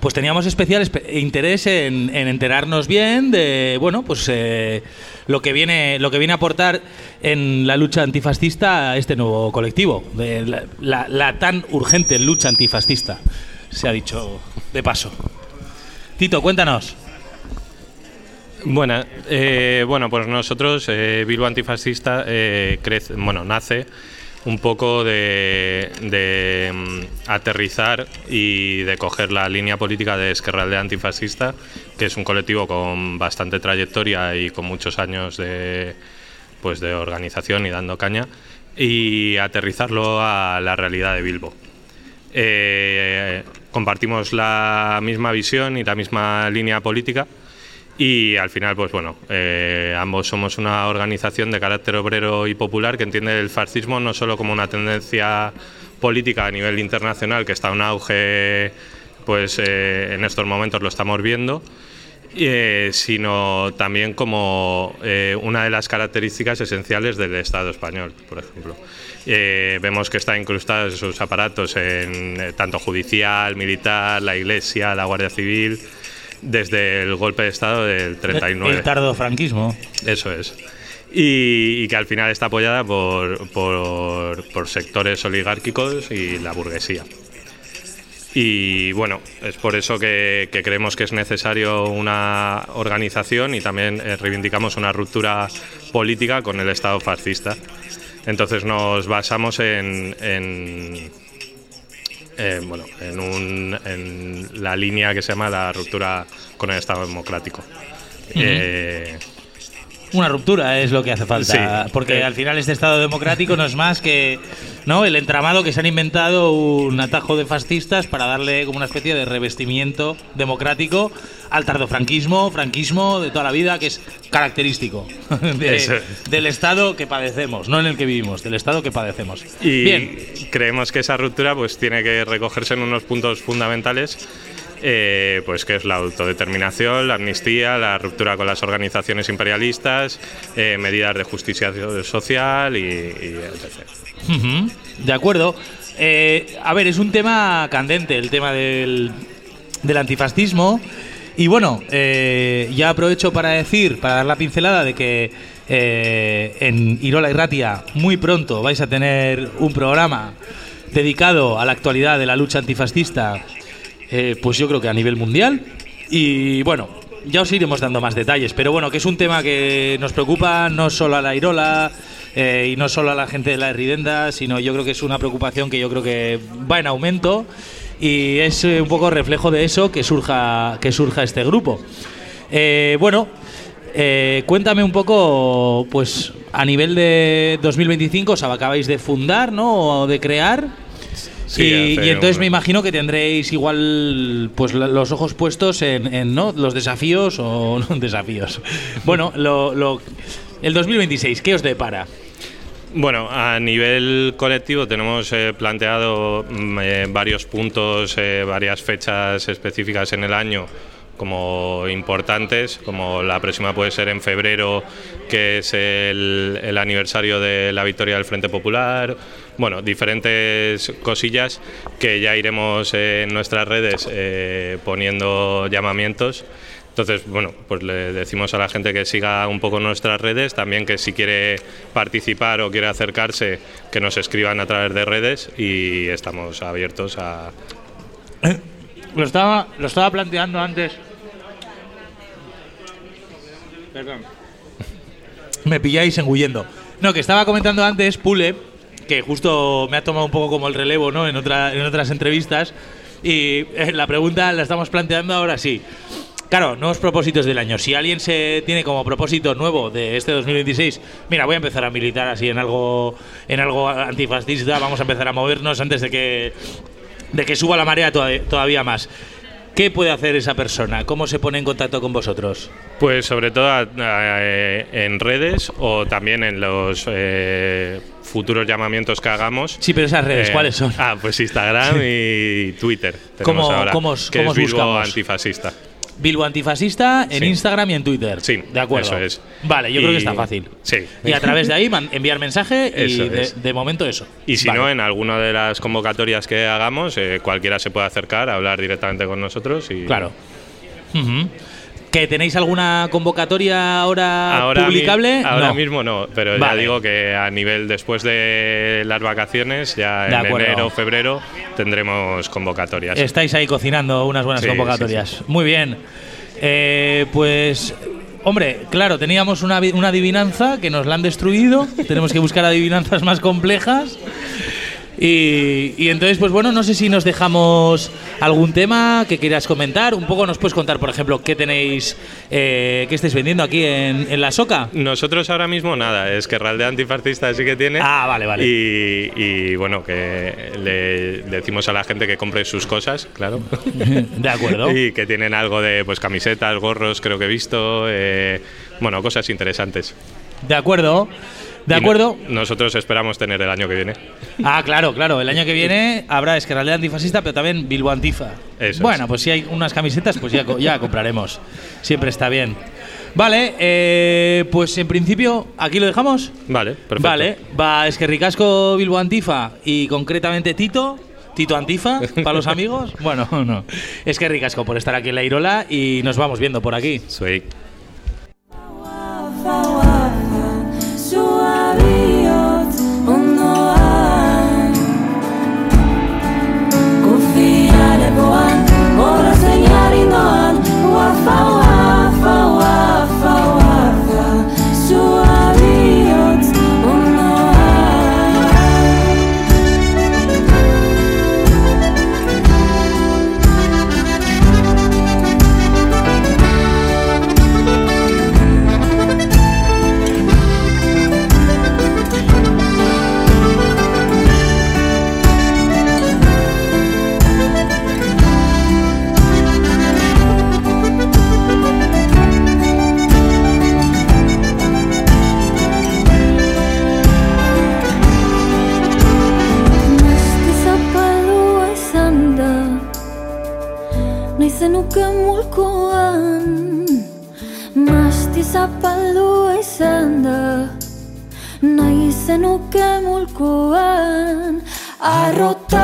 Speaker 2: pues teníamos especial espe- interés en, en enterarnos bien de bueno pues eh, lo que viene lo que viene a aportar en la lucha antifascista a este nuevo colectivo de la tan urgente lucha antifascista se ha dicho de paso Tito cuéntanos
Speaker 9: Bueno, eh, bueno, pues nosotros, eh, Bilbo Antifascista, eh, crece, bueno, nace un poco de, mm, aterrizar y de coger la línea política de Esquerra Aldea Antifascista, que es un colectivo con bastante trayectoria y con muchos años de, pues, de organización y dando caña, y aterrizarlo a la realidad de Bilbo. Eh, compartimos la misma visión y la misma línea política y al final, pues bueno, eh, ambos somos una organización de carácter obrero y popular que entiende el fascismo no solo como una tendencia política a nivel internacional que está en auge, pues eh, en estos momentos lo estamos viendo, eh, sino también como eh, una de las características esenciales del Estado español, por ejemplo. Eh, vemos que está incrustado en sus aparatos en eh, tanto judicial, militar, la Iglesia, la Guardia Civil, desde el golpe de Estado del 39.
Speaker 2: el tardo franquismo
Speaker 9: Eso es. Y, y que al final está apoyada por, por, por sectores oligárquicos y la burguesía. Y bueno, es por eso que, que creemos que es necesario una organización y también eh, reivindicamos una ruptura política con el Estado fascista. Entonces nos basamos en, en, eh, bueno, en, un- en la línea que se llama la ruptura con el Estado democrático. Eh,
Speaker 2: una ruptura es lo que hace falta
Speaker 9: Sí.
Speaker 2: porque
Speaker 9: Eh.
Speaker 2: al final este estado democrático no es más que no el entramado que se han inventado un atajo de fascistas para darle como una especie de revestimiento democrático al tardofranquismo franquismo de toda la vida que es característico de- del estado que padecemos no en el que vivimos del estado que padecemos
Speaker 9: Y
Speaker 2: bien
Speaker 9: creemos que esa ruptura pues tiene que recogerse en unos puntos fundamentales, eh, pues que es la autodeterminación, la amnistía, la ruptura con las organizaciones imperialistas, eh, medidas de justicia social y, y etc.
Speaker 2: De acuerdo. Eh, a ver, es un tema candente el tema del, del antifascismo. Y bueno, ya aprovecho para decir, para dar la pincelada de que en Irola y Ratia muy pronto vais a tener un programa dedicado a la actualidad de la lucha antifascista, eh, pues yo creo que a nivel mundial. Y bueno, ya os iremos dando más detalles, pero bueno, que es un tema que nos preocupa no solo a la Irola eh, y no solo a la gente de la Ridenda, sino yo creo que es una preocupación que yo creo que va en aumento y es eh, un poco reflejo de eso que surja, que surja este grupo. Bueno, cuéntame un poco, pues a nivel de 2025 os acabáis de fundar, ¿no? O de crear.
Speaker 9: Sí,
Speaker 2: y, entonces
Speaker 9: un-
Speaker 2: me imagino que tendréis igual pues los ojos puestos en, en, ¿no? los desafíos o no desafíos. Bueno, lo, lo- el 2026, ¿qué os depara?
Speaker 9: Bueno, a nivel colectivo tenemos eh, planteado mm, eh, varios puntos, eh, varias fechas específicas en el año como importantes, como la próxima puede ser en febrero, que es el, el aniversario de la victoria del Frente Popular, bueno, diferentes cosillas que ya iremos en nuestras redes eh, poniendo llamamientos. Entonces, bueno, pues le decimos a la gente que siga un poco nuestras redes, también que si quiere participar o quiere acercarse, que nos escriban a través de redes y estamos abiertos a...
Speaker 2: Lo estaba, lo estaba planteando antes. Perdón. Me pilláis engullendo. No, que estaba comentando antes, Pule, que justo me ha tomado un poco como el relevo, ¿no? En, otra, en otras entrevistas. Y eh, la pregunta la estamos planteando ahora sí. Claro, nuevos propósitos del año. Si alguien se tiene como propósito nuevo de este 2026, mira, voy a empezar a militar así en algo, en algo antifascista, vamos a empezar a movernos antes de que, de que suba la marea toda- todavía más. ¿Qué puede hacer esa persona? ¿Cómo se pone en contacto con vosotros?
Speaker 9: Pues sobre todo eh, en redes o también en los eh, futuros llamamientos que hagamos.
Speaker 2: Sí, pero esas redes,
Speaker 9: Eh,
Speaker 2: ¿cuáles son?
Speaker 9: Ah, pues Instagram y Twitter.
Speaker 2: ¿Cómo-
Speaker 9: ahora,
Speaker 2: cómo os-
Speaker 9: que
Speaker 2: cómo
Speaker 9: es
Speaker 2: os
Speaker 9: Bilbo
Speaker 2: buscamos?
Speaker 9: antifascista.
Speaker 2: Bilbo Antifascista en
Speaker 9: Sí.
Speaker 2: Instagram y en Twitter.
Speaker 9: Sí,
Speaker 2: de acuerdo.
Speaker 9: eso es.
Speaker 2: Vale, yo creo que está fácil.
Speaker 9: Sí.
Speaker 2: Y a través de ahí enviar mensaje y de, momento eso.
Speaker 9: Y si
Speaker 2: Vale.
Speaker 9: no, en alguna de las convocatorias que hagamos, eh, cualquiera se puede acercar a hablar directamente con nosotros. Y
Speaker 2: Claro. Ujú. ¿Que tenéis alguna convocatoria ahora,
Speaker 9: Ahora, mi-
Speaker 2: publicable?
Speaker 9: ahora
Speaker 2: No.
Speaker 9: mismo no, pero ya
Speaker 2: Vale.
Speaker 9: digo que a nivel después de las vacaciones, ya
Speaker 2: De
Speaker 9: en
Speaker 2: acuerdo.
Speaker 9: enero, febrero, tendremos convocatorias.
Speaker 2: Estáis ahí cocinando unas buenas
Speaker 9: Sí,
Speaker 2: convocatorias. Muy bien. Eh, pues, hombre, claro, teníamos una, una adivinanza que nos la han destruido. Tenemos que buscar adivinanzas más complejas. Y, y entonces, pues bueno, no sé si nos dejamos algún tema que quieras comentar. Un poco nos puedes contar, por ejemplo, qué tenéis, eh, qué estáis vendiendo aquí en, en la Soca.
Speaker 9: Nosotros ahora mismo nada, es que Real de Antifascista sí que tiene.
Speaker 2: Ah, vale, vale.
Speaker 9: Y, y, bueno, que le decimos a la gente que compre sus cosas, claro.
Speaker 2: De acuerdo.
Speaker 9: y que tienen algo de pues camisetas, gorros, creo que he visto. eh, bueno, cosas interesantes.
Speaker 2: De acuerdo. De
Speaker 9: no-
Speaker 2: acuerdo.
Speaker 9: nosotros esperamos tener el año que viene.
Speaker 2: Ah, claro, claro. El año que viene habrá Esquerralde Antifascista, pero también Bilbo Antifa.
Speaker 9: Eso
Speaker 2: bueno,
Speaker 9: es.
Speaker 2: pues si hay unas camisetas, pues ya, ya compraremos. Siempre está bien. Vale, eh, pues en principio, ¿aquí lo dejamos?
Speaker 9: Vale, perfecto.
Speaker 2: Vale, va Esquerricasco Bilbo Antifa y concretamente Tito. Tito Antifa, para los amigos. Bueno, no. Esquerricasco por estar aquí en la Irola y nos vamos viendo por aquí.
Speaker 9: Soy
Speaker 10: voltar.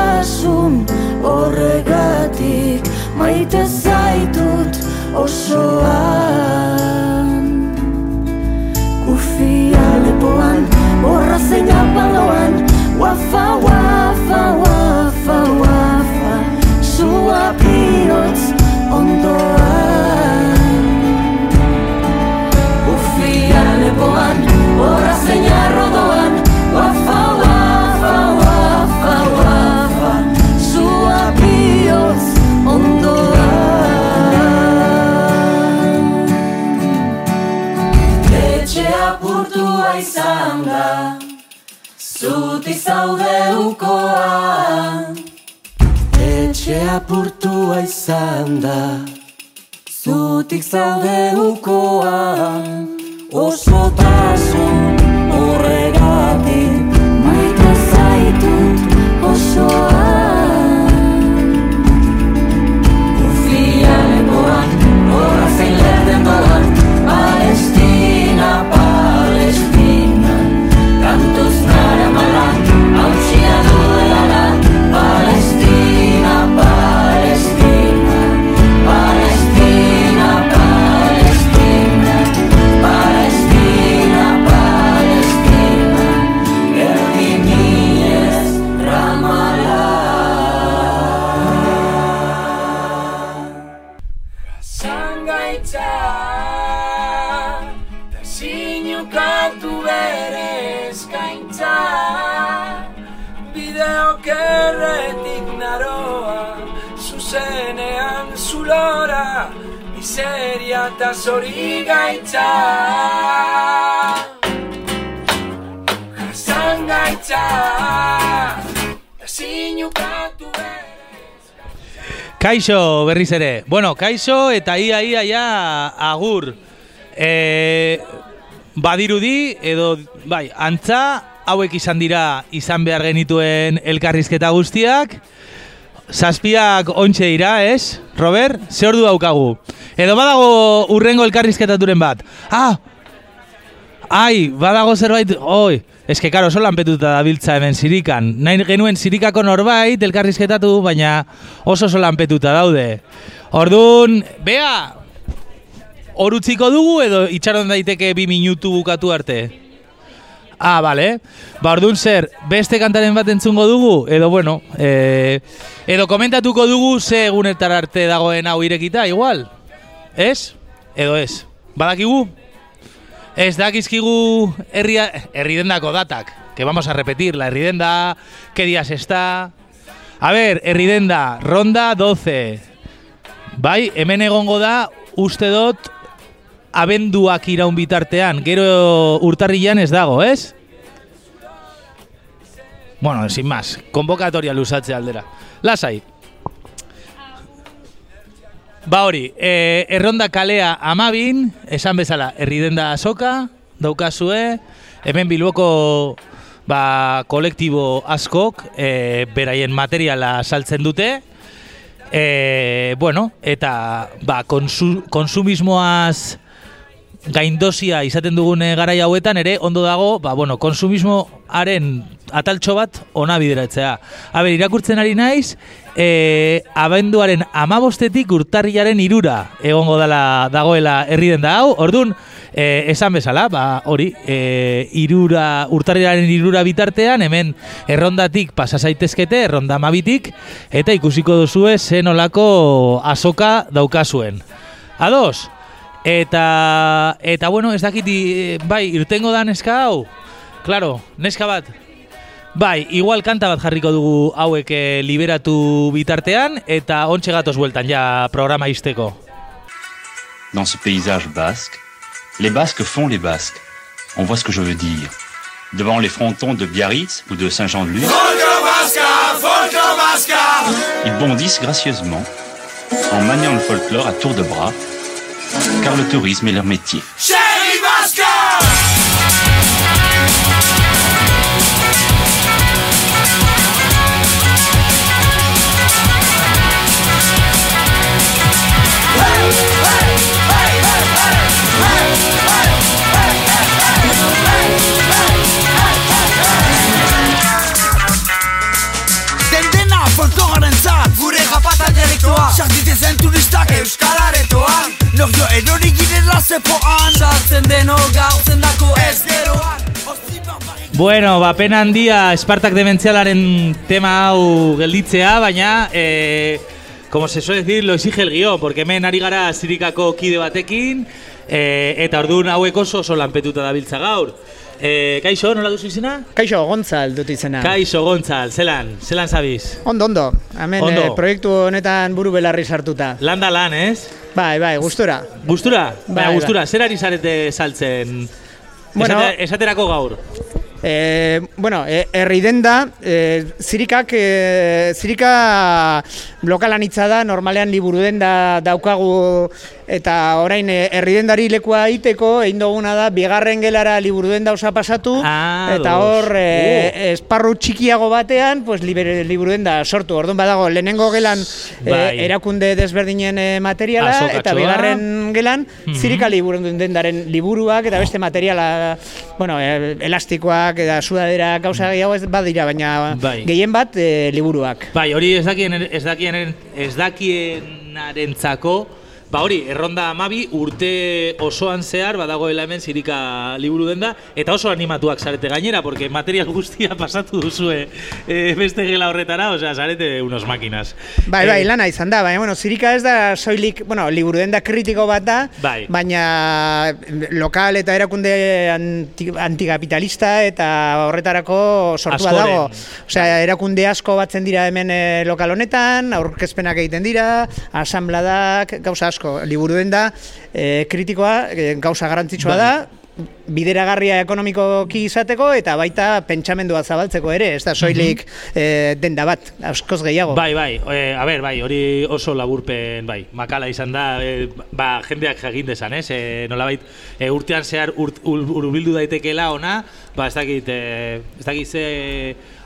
Speaker 10: Zutik zaude ukoan Miseria eta zori gaitza Jasan gaitza Ezin ukatu
Speaker 2: Kaixo berriz ere. Bueno, kaixo eta ia ia ja agur. E, badirudi edo bai, antza hauek izan dira izan behar genituen elkarrizketa guztiak. Zazpiak ontxe dira, ez? Robert, ze ordu daukagu? Edo badago urrengo elkarrizketaturen bat. Ah! Ai, badago zerbait, oi, eske karo, oso lanpetuta dabiltza hemen zirikan. Nahi genuen zirikako norbait elkarrizketatu, baina oso oso lanpetuta daude. Orduan, bea, horutziko dugu edo itxaron daiteke bi minutu bukatu arte? Ah, bale. Ba, orduan zer, beste kantaren bat entzungo dugu, edo bueno, e, edo komentatuko dugu ze egunetar arte dagoen hau irekita, igual? Ez? Edo ez? Badakigu? Ez dakizkigu herria, herridendako datak, que vamos a repetir, la herridenda, qué días está... A ver, herridenda, ronda 12. Bai, hemen egongo da, uste dut, abenduak iraun bitartean, gero urtarrilan ez dago, ez? Bueno, sin más, konbokatoria lusatze aldera. Lasai. Ba hori, e, erronda kalea amabin, esan bezala, herridenda azoka, daukazue, hemen bilboko ba, kolektibo askok e, beraien materiala saltzen dute, e, bueno, eta ba, konsu, konsumismoaz gaindosia izaten dugune garai hauetan ere ondo dago, ba, bueno, konsumismoaren ataltxo bat ona bideratzea. A ber, irakurtzen ari naiz, e, abenduaren amabostetik urtarriaren irura egongo dela dagoela herri den da hau, ordun e, esan bezala, ba, hori, e, irura, urtarriaren irura bitartean, hemen errondatik pasa zaitezkete, erronda amabitik, eta ikusiko duzue zen olako azoka daukazuen. Ados? Eta, eta bueno, ez dakit, bai, irtengo da neska hau? Claro, neska bat. Bai, igual kanta bat jarriko dugu hauek eh, liberatu bitartean, eta ontxe gatoz bueltan ja programa izteko.
Speaker 11: Dans ce paysage basque, les Basques font les Basques. On voit ce que je veux dire. Devant les frontons de Biarritz ou de Saint-Jean-de-Luz, ils bondissent gracieusement en maniant le folklore à tour de bras, car le tourisme est leur métier.
Speaker 10: Chéri Vasca japata dialektoa Sartitezen turistak euskal aretoan. Nor jo erori girela zepoan Sartzen deno gautzen dako ez geroan.
Speaker 2: Bueno, ba, pena handia Espartak Dementzialaren tema hau gelditzea, baina, eh, como se suele decir, lo exige el guión, porque hemen ari gara zirikako kide batekin, eh, eta orduan hauek oso oso lanpetuta dabiltza gaur. Eh, kaixo, nola duzu izena?
Speaker 12: Kaixo, Gontzal dut izena.
Speaker 2: Kaixo, Gontzal, zelan, zelan zabiz?
Speaker 12: Ondo, ondo. Hemen
Speaker 2: Ondo.
Speaker 12: eh, proiektu honetan buru belarri sartuta.
Speaker 2: Lan da lan, ez?
Speaker 12: Bai, bai, gustura.
Speaker 2: Gustura? Bai,
Speaker 12: Bai,
Speaker 2: gustura, zer ari zarete saltzen?
Speaker 12: Bueno-
Speaker 2: Esate- esaterako gaur.
Speaker 12: Eh, bueno, eh, herri denda, eh, zirikak, eh, zirika lokalan hitza da, normalean liburu denda daukagu eta orain eh, herri dendari lekua egiteko, egin duguna da, bigarren gelara liburu denda osa pasatu,
Speaker 2: Ah,
Speaker 12: eta hor eh, esparru txikiago batean, pues, liber, liburu denda sortu. Orduan badago, lehenengo gelan eh,
Speaker 2: Bai.
Speaker 12: erakunde desberdinen eh, materiala,
Speaker 2: Azokatxoa.
Speaker 12: eta bigarren gelan
Speaker 2: Mhm.
Speaker 12: zirika liburu dendaren liburuak eta beste materiala, bueno, eh, elastikoak eta sudadera gauza gehiago ez badira, baina
Speaker 2: Bai.
Speaker 12: gehien bat eh, liburuak.
Speaker 2: Bai, hori ez dakien ez dakien ez dakienarentzako Ba hori, erronda amabi urte osoan zehar badagoela hemen zirika liburu denda eta oso animatuak zarete gainera, porque material guztia pasatu duzue e, beste gela horretara, osea, zarete unos máquinas.
Speaker 12: Bai, bai,
Speaker 2: Eh,
Speaker 12: lana izan da, baina, bueno, zirika ez da soilik, bueno, liburu denda kritiko bat da,
Speaker 2: Bai.
Speaker 12: baina lokal eta erakunde anti, antikapitalista eta horretarako sortua
Speaker 2: Askoren.
Speaker 12: dago. Osea, erakunde asko batzen dira hemen eh, lokal honetan, aurkezpenak egiten dira, asambladak, gauza asko. Liburu denda eh, kritikoa, eh, gauza garrantzitsua
Speaker 2: Bai.
Speaker 12: da, bideragarria ekonomikoki izateko eta baita pentsamendua zabaltzeko ere, ez da soilik eh, denda bat, askoz gehiago.
Speaker 2: Bai, bai, e, a ber, bai, hori oso laburpen, bai, makala izan da, e, ba, jendeak jagin desan, ez? E, nolabait, e, urtean zehar urt, ur, urbildu daitekeela ona, ba, ez dakit, e, ez dakit ze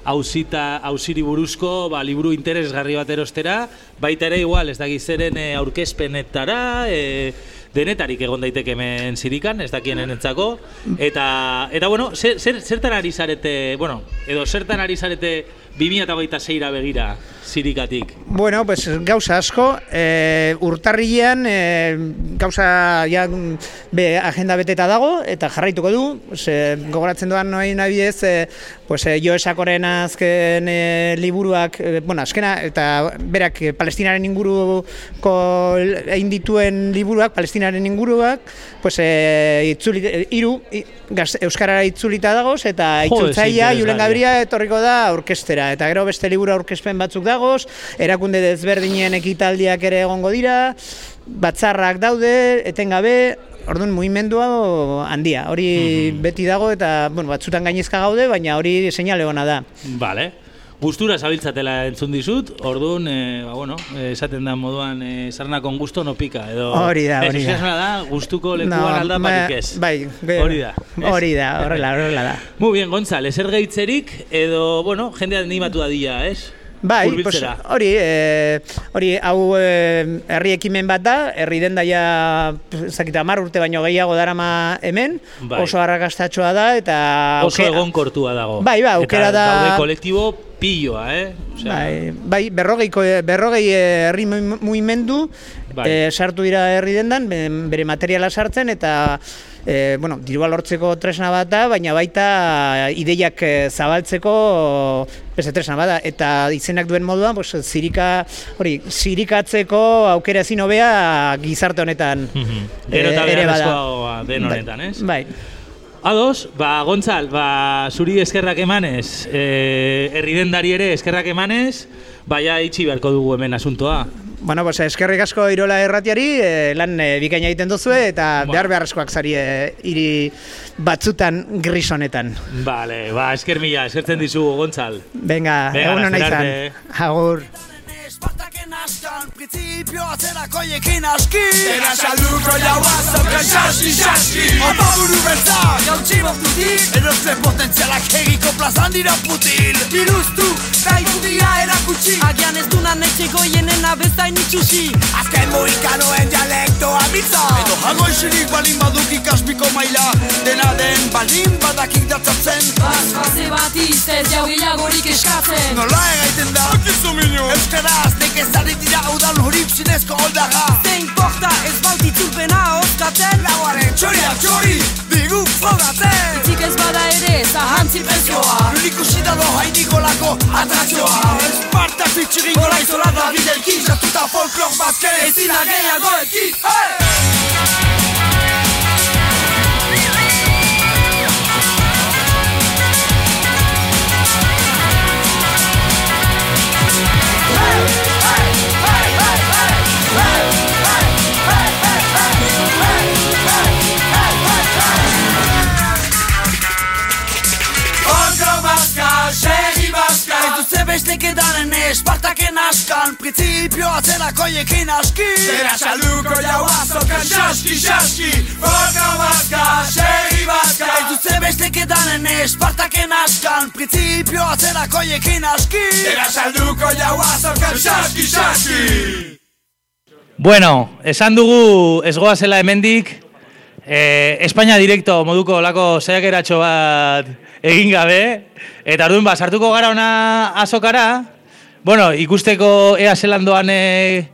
Speaker 2: hausita, hausiri buruzko, ba, liburu interesgarri bat erostera, baita ere igual, ez dakit zeren e, aurkezpenetara, e, denetarik egon daiteke hemen zirikan, ez dakienen entzako, eta, eta bueno, zer, zer, zertan ari zarete, bueno, edo zertan ari zarete 2026ra begira zirikatik?
Speaker 12: Bueno, pues gauza asko, e, urtarrilean e, gauza ja, be, agenda beteta dago eta jarraituko du, ze, gogoratzen duan noai nabidez, e, pues, e, Jo Esakoren azken e, liburuak, e, bueno, azkena, eta berak e, palestinaren inguruko egin dituen liburuak, palestinaren inguruak, pues, e, itzuli, e, iru, i, gaz, Euskarara itzulita dagoz, eta
Speaker 2: ez
Speaker 12: Julen. Gabria etorriko da orkestera, eta gero beste liburu aurkezpen batzuk dagoz, erakunde desberdinen ekitaldiak ere egongo dira, batzarrak daude, etengabe, Orduan mugimendua handia, hori beti dago eta bueno, batzutan gainezka gaude, baina hori seinale ona da.
Speaker 2: Vale. Gustura zabiltzatela entzun dizut, orduan, e, ba, bueno, eh, esaten da moduan e, sarna con gusto no pica, edo...
Speaker 12: Hori da, hori da.
Speaker 2: da, gustuko lekuan alda
Speaker 12: ba-
Speaker 2: barik ez.
Speaker 12: Bai, ge-
Speaker 2: Hori da.
Speaker 12: Hori da, horrela, horrela da.
Speaker 2: Muy bien, Gonzal, eser geitzerik, edo, bueno, jende animatu da dira, ez?
Speaker 12: Bai,
Speaker 2: Hurbiltzera.
Speaker 12: hori, e, hori hau e, herri ekimen bat da, herri den daia, zakita, mar urte baino gehiago darama hemen,
Speaker 2: Bai.
Speaker 12: oso arrakastatxoa da, eta...
Speaker 2: Oso
Speaker 12: auke-
Speaker 2: egonkortua dago.
Speaker 12: Bai, bai, aukera
Speaker 2: Eta
Speaker 12: da-
Speaker 2: daude kolektibo pilloa, eh? Osea,
Speaker 12: Bai, bai, berrogeiko, berrogei eh, herri mu- mugimendu
Speaker 2: Bai.
Speaker 12: eh, sartu dira herri dendan, be- bere materiala sartzen eta e, bueno, dirua lortzeko tresna bat da, baina baita ideiak eh, zabaltzeko beste tresna bat da. Eta izenak duen moduan, pues, zirika, hori, zirikatzeko aukera ezin hobea gizarte honetan
Speaker 2: Mhm. Gero eta
Speaker 12: eh, ere bada.
Speaker 2: den
Speaker 12: Bai,
Speaker 2: honetan, ez?
Speaker 12: Bai.
Speaker 2: Ados, ba, Gontzal, ba, zuri eskerrak emanez, e, herri dendari ere eskerrak emanez, baina itxi beharko dugu hemen asuntoa.
Speaker 12: Bueno, pues eskerrik asko Irola erratiari, eh, lan eh, bikaina egiten duzue eta behar beharrezkoak zari eh, hiri batzutan gris honetan.
Speaker 2: Vale, ba, esker mila, eskertzen dizu, Gontzal.
Speaker 12: Venga,
Speaker 2: Venga,
Speaker 12: egun hona izan. Agur.
Speaker 13: Askan, principio atzerako ekin aski. Era saluko jaua zoka xaski xaski Opa buru beltzak, jautsi bortutik Erosle potentzialak egiko plazan dira putil. Iruztu, gaizudia erakutsi. Agian ez dunan etxeko jenena bezain itxusi. Azken mohikanoen dialektoa bitza. Edo jago isirik balin baduk ikaspiko maila. Dena den balin badakik datzatzen.
Speaker 14: Bas, base bat iztez jau gehiagorik eskatzen.
Speaker 13: Nola egaiten da? Akizu minu Euskaraz, nekez ari dira udan horip zinezko oldaga Zein porta ez baltitzulpena oskatzen Lauaren txoria txori, digu frogatzen.
Speaker 14: Itzik ez bada ere, zahantzi prezioa.
Speaker 13: Non ikusi da lo hainiko lako atrakzioa Esparta fitxirin gola izola da bidelki Jatuta folklor bazken ezin da gehiago ekin. Hey! Edanen espartaken askan Principio atzerako jekin aski. Zera saluko jaua zokan xaski xaski. Folklor bazka, segi bazka Ez dut zebestek edanen espartaken askan Principio atzerako jekin aski. Zera saluko jaua zokan xaski xaski.
Speaker 2: Bueno, esan dugu ez goazela hemendik, eh, Espainia direkto moduko olako saiakeratxo bat egin gabe, eta orduan ba, sartuko gara ona azokara, bueno, ikusteko ea zelan doan eh,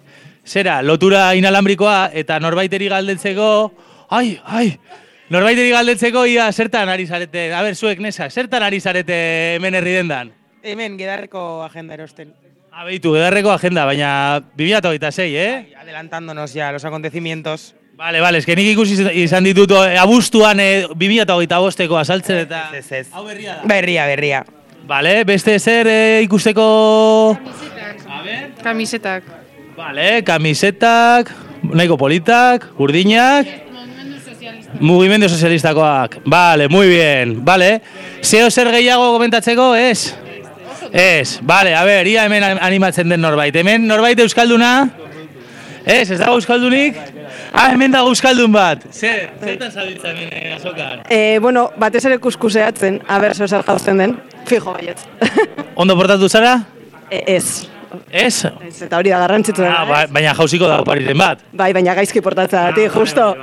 Speaker 2: zera, lotura inalambrikoa, eta norbaiteri galdetzeko, ai, ai, norbaiteri galdetzeko, ia, zertan ari zarete, a ber, zuek nesa, zertan ari zarete hemen herri dendan?
Speaker 15: Hemen, gedarreko agenda erosten.
Speaker 2: Abeitu, edarreko agenda, baina 2026, eh?
Speaker 15: Adelantándonos ya a los acontecimientos.
Speaker 2: Vale, vale, es que nik ikusi izan ditut eh, abuztuan eh, 2025eko azaltzen eta...
Speaker 15: Ez, ez.
Speaker 2: Hau berria da.
Speaker 15: Berria, berria.
Speaker 2: Vale, beste zer eh, ikusteko...
Speaker 16: Kamisetak.
Speaker 2: Vale, kamisetak, nahiko politak, urdinak... Mugimendu sozialistakoak. Vale, muy bien. Vale. Zeo zer gehiago komentatzeko, ez? Ez. Vale, a ver, ia hemen animatzen den norbait. Hemen norbait euskalduna? Ez, ez dago euskaldunik? Ah, hemen dago euskaldun bat. Zer, zertan zabiltza hemen eh, azokan?
Speaker 16: Eh, bueno, batez ere kuskuseatzen, a ber, zer jauzen den. Fijo baiet.
Speaker 2: Ondo portatu zara?
Speaker 16: E, ez.
Speaker 2: Ez?
Speaker 16: Ez, eta hori da garrantzitsu
Speaker 2: Ah, ba, baina jauziko dago pariren bat.
Speaker 16: Bai, baina gaizki portatzea
Speaker 2: Ah,
Speaker 16: dati, justo.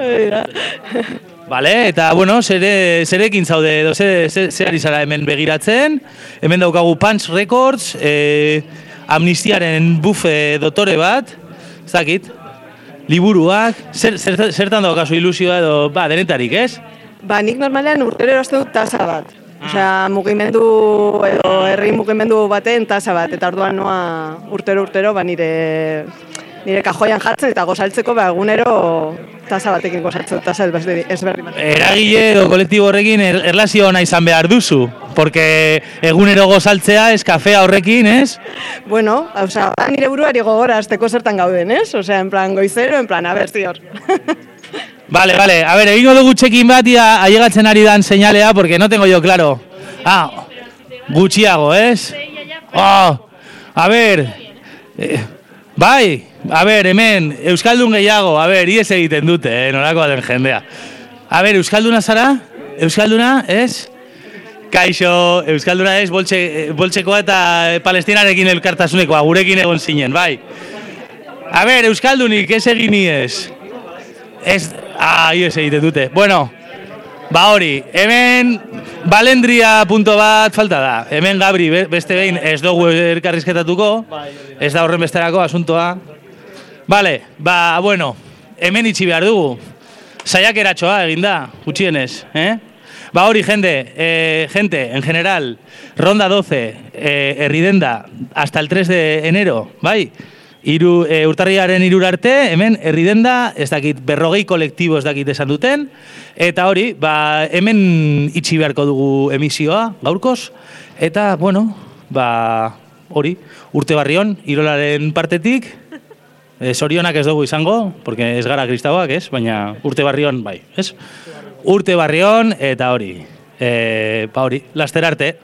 Speaker 16: Hori da.
Speaker 2: Vale, eta bueno, zere, zerekin zaude, edo ze, ze, ze ari zara hemen begiratzen, hemen daukagu Punch Records, eh, amnistiaren bufe dotore bat, ez dakit, liburuak, zer, zer, zertan daukazu ilusioa edo, ba, denetarik, ez?
Speaker 16: Ba, nik normalean urtero eroste dut tasa bat. Osea, mugimendu edo herri mugimendu baten tasa bat. Eta orduan noa urtero urtero ba, nire nire kajoian jartzen eta gozaltzeko ba, egunero tasa batekin gozatzen tasa ezberdi ezberdin.
Speaker 2: Eragile edo kolektibo horrekin er, erlazio ona izan behar duzu, porque egunero gozaltzea ez kafea horrekin, ez?
Speaker 16: Bueno, osea, ba, nire buruari gogora azteko zertan gauden, ez? Osea, en plan goizero, en plan, a ber, zior.
Speaker 2: Vale, vale, a ver, egingo dugu txekin bat ia ailegatzen ari dan seinalea, porque no tengo yo claro. Ah, gutxiago, ez? Oh, a ver, eh, bai, a ver, hemen, Euskaldun gehiago, a ver, ies egiten dute, eh, nolakoa den jendea. A ver, Euskalduna zara? Euskalduna, ez? Kaixo, Euskalduna ez, boltxe, boltxekoa eta palestinarekin elkartasunekoa, gurekin egon zinen, bai. A ver, Euskaldunik, ez egin iez. Ez, ah, ies egiten dute. Bueno, ba hori, hemen balendria punto bat falta da. Hemen Gabri be- beste behin ez dugu elkarrizketatuko, ez da horren besterako asuntoa. Vale, ba, bueno, hemen itxi behar dugu. Saiak eratxoa egin da, gutxienez, eh? Ba hori, jende, eh, gente, en general, ronda 12, eh, herridenda, hasta el 3 de enero, bai? Iru, e, urtarriaren irur arte, hemen herridenda, ez dakit, berrogei kolektibo ez dakit esan duten, eta hori, ba, hemen itxi beharko dugu emisioa, gaurkoz, eta, bueno, ba, hori, urte barrion, irolaren partetik, e, sorionak ez dugu izango, porque ez gara kristauak, ez? Baina urte barrion, bai, ez? Urte barrion, eta hori, e, ba hori, laster arte.